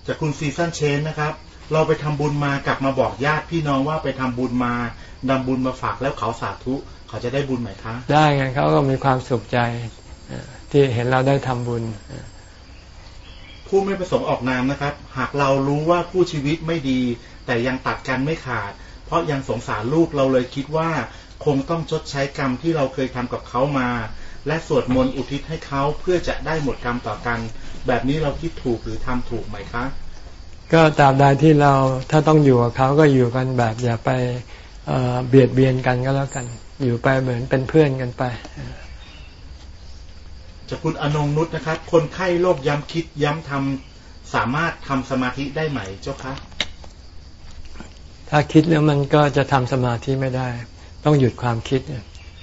จากคุณซีซันเชนนะครับ เราไปทำบุญมากลับมาบอกญาติพี่น้องว่าไปทำบุญมานำบุญมาฝากแล้วเขาสาธุ เขาจะได้บุญไหมคะ ได้ไงเขาก็มีความสุขใจที่เห็นเราได้ทำบุญผู้ไม่ประสงค์ออกนามนะครับ หากเรารู้ว่าผู้ชีวิตไม่ดี แต่ยังตัดกันไม่ขาด เพราะยังสงสารลูกเราเลยคิดว่า คงต้องชดใช้กรรมที่เราเคยทำกับเขามา และสวดมนต์อุทิศให้เขาเพื่อจะได้หมดกรรมต่อกัน แบบนี้เราคิดถูกหรือทำถูกไหมคะ ก็ตราบใดที่เราถ้าต้องอยู่กับเขาก็อยู่กันแบบอย่าไปเบียดเบียนกันก็แล้วกัน อยู่ไปเหมือนเป็นเพื่อนกันไปจะคุณอนงนุษนะครับ คนไข้โรคย้ำคิดย้ำทำสามารถทำสมาธิได้ไหมเจ้าคะถ้าคิดแล้วมันก็จะทำสมาธิไม่ได้ ต้องหยุดความคิด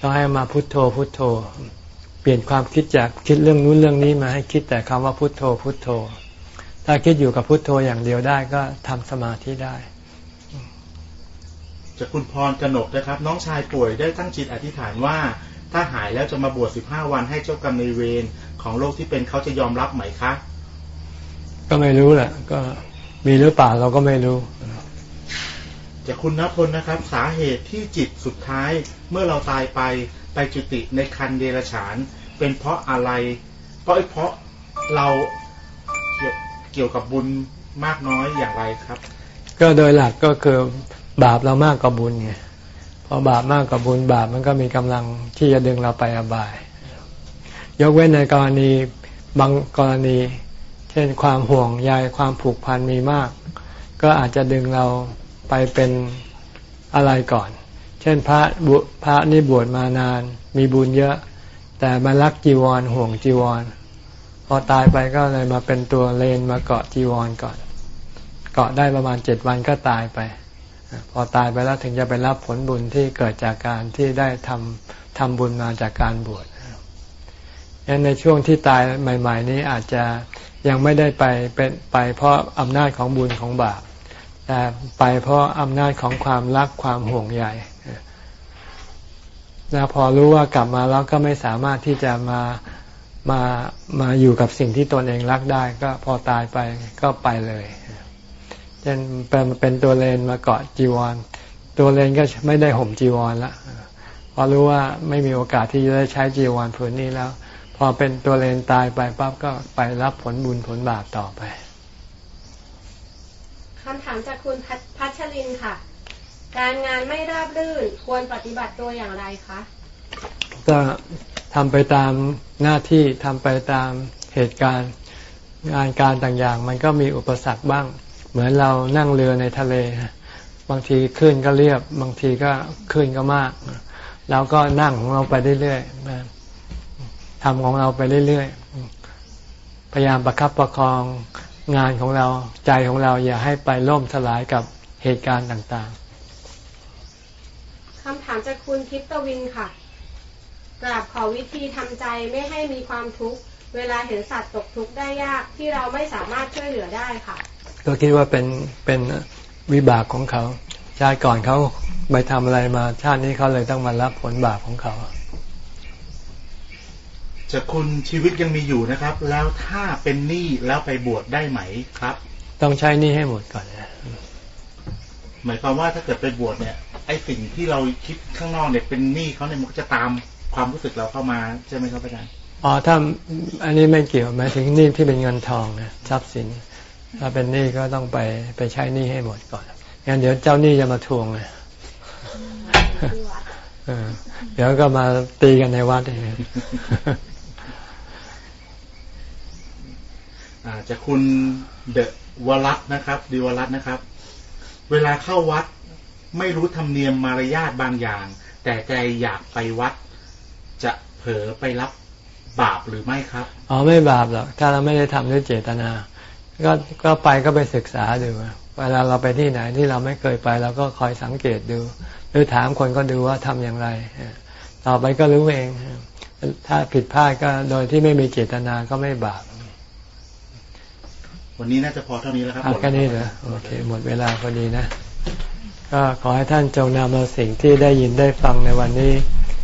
ต้องให้มาพุโทโธพุโทโธ เปลี่ยนความคิดจากคิดเรื่องนู้นเรื่องนี้มาให้คิดแต่คำว่าพุโทโธพุโทโธ ถ้าคิดอยู่กับพุทโธอย่างเดียวได้ก็ทำสมาธิได้จากคุณพรกนกนะครับ น้องชายป่วยได้ตั้งจิตอธิษฐานว่า ถ้าหายแล้วจะมาบวชสิบห้าวันให้เจ้ากรรมในเวรของโรคที่เป็นเขาจะยอมรับไหมคะ ก็ไม่รู้แหละก็มีหรือเปล่าเราก็ไม่รู้จากคุณนพลนะครับ สาเหตุที่จิตสุดท้ายเมื่อเราตายไปไปจุติในคันเดรฉาน เป็นเพราะอะไร เพราะเพราะเราเกี่ยว เกี่ยวกับบุญมากน้อยอย่างไรครับ ก็โดยหลักก็คือบาปเรามากกว่าบุญไงพอบาปมากกว่าบุญบาปมันก็มีกำลังที่จะดึงเราไปอบาย ยกเว้นในกรณีบางกรณี เช่นความห่วงใยความผูกพันมีมาก ก็อาจจะดึงเราไปเป็นอะไรก่อน เช่นพระบุพระนี่บวชมานาน มีบุญเยอะ แต่มารักจีวรห่วงจีวร อตายไปก็เลยมาเป็นตัวเลนมาเกาะจีวรก่อน เกาะได้ประมาณเจ็ดวันก็ตายไป พอตายไปแล้วถึงจะไปรับผลบุญที่เกิดจากการที่ได้ทำทำบุญมาจากการบวชยันในช่วงที่ตายใหม่ ๆ นี้อาจจะยังไม่ได้ไปเป็นไปเพราะอำนาจของบุญของบาปแต่ไปเพราะอำนาจของความรักความห่วงใยแล้วพอรู้ว่ากลับมาแล้วก็ไม่สามารถที่จะมา มามาอยู่กับสิ่งที่ตนเองรักได้ก็พอตายไปก็ไปเลยเช่นเป็นเป็นตัวเลนมาเกาะจีวร ตัวเลนก็ไม่ได้ห่มจีวรละพอรู้ว่าไม่มีโอกาสที่จะได้ใช้จีวรผืนนี้แล้ว พอเป็นตัวเลนตายไปปั๊บก็ไปรับผลบุญผลบาปต่อไปคำถามจากคุณพัชรินค่ะ การงานไม่ราบรื่นควรปฏิบัติตัวอย่างไรคะก็ ทำไปตามหน้าที่ทำไปตามเหตุการณ์งานการต่างอย่างมันก็มีอุปสรรคบ้าง เหมือนเรานั่งเรือในทะเล บางทีขึ้นก็เรียบ บางทีก็ขึ้นก็มากเราก็นั่งของเราไปเรื่อยๆทำของเราไปเรื่อยๆพยายามประครับประคองงานของเราใจของเราอย่าให้ไปล่มสลายกับเหตุการณ์ต่างๆคำถามจากคุณทิพตวินค่ะ กราบขอวิธีทำใจไม่ให้มีความทุกข์เวลาเห็นสัตว์ตกทุกข์ได้ยากที่เราไม่สามารถช่วยเหลือได้ค่ะ ก็คิดว่าเป็นเป็นวิบากของเขาชาติก่อนเขาไปทำอะไรมาชาตินี้เขาเลยต้องมารับผลบาปของเขาจะคุณชีวิตยังมีอยู่นะครับ แล้วถ้าเป็นหนี้แล้วไปบวชได้ไหมครับ ต้องใช้หนี้ให้หมดก่อนหมายความว่าถ้าเกิดไปบวชเนี่ยไอ้สิ่งที่เราคิดข้างนอกเนี่ยเป็นหนี้เขาเนี่ยมันก็จะตาม ความรู้สึกเราเข้ามาใช่ไหมครับอาจารย์อ๋อถ้าอันนี้ไม่เกี่ยวหมายถึงหนี้ที่เป็นเงินทองนะทรัพย์สิน ถ้าเป็นหนี้ก็ต้องไปไปใช้หนี้ให้หมดก่อนงั้นเดี๋ยวเจ้าหนี้จะมาทวงเลยเดี๋ยวก็มาตีกันในวัดเองจะคุณเดอะวรัตนะครับ ดีวรัตนะครับ เวลาเข้าวัด ไม่รู้ธรรมเนียมมารยาทบางอย่าง แต่ใจอยากไปวัด จะเผลอไปรับบาปหรือไม่ครับ อ๋อไม่บาปหรอก ถ้าเราไม่ได้ทำด้วยเจตนา ก็ก็ไปก็ไปศึกษาดูเวลาเราไปที่ไหนที่เราไม่เคยไปเราก็คอยสังเกตดู หรือถามคนก็ดูว่าทำอย่างไร ต่อไปก็รู้เอง ถ้าผิดพลาดก็โดยที่ไม่มีเจตนาก็ไม่บาป วันนี้น่าจะพอเท่านี้แล้วครับแค่นี้เหรอโอเค หมดเวลาพอดีนะ ก็ขอให้ท่านจงนำเอาสิ่งที่ได้ยินได้ฟังในวันนี้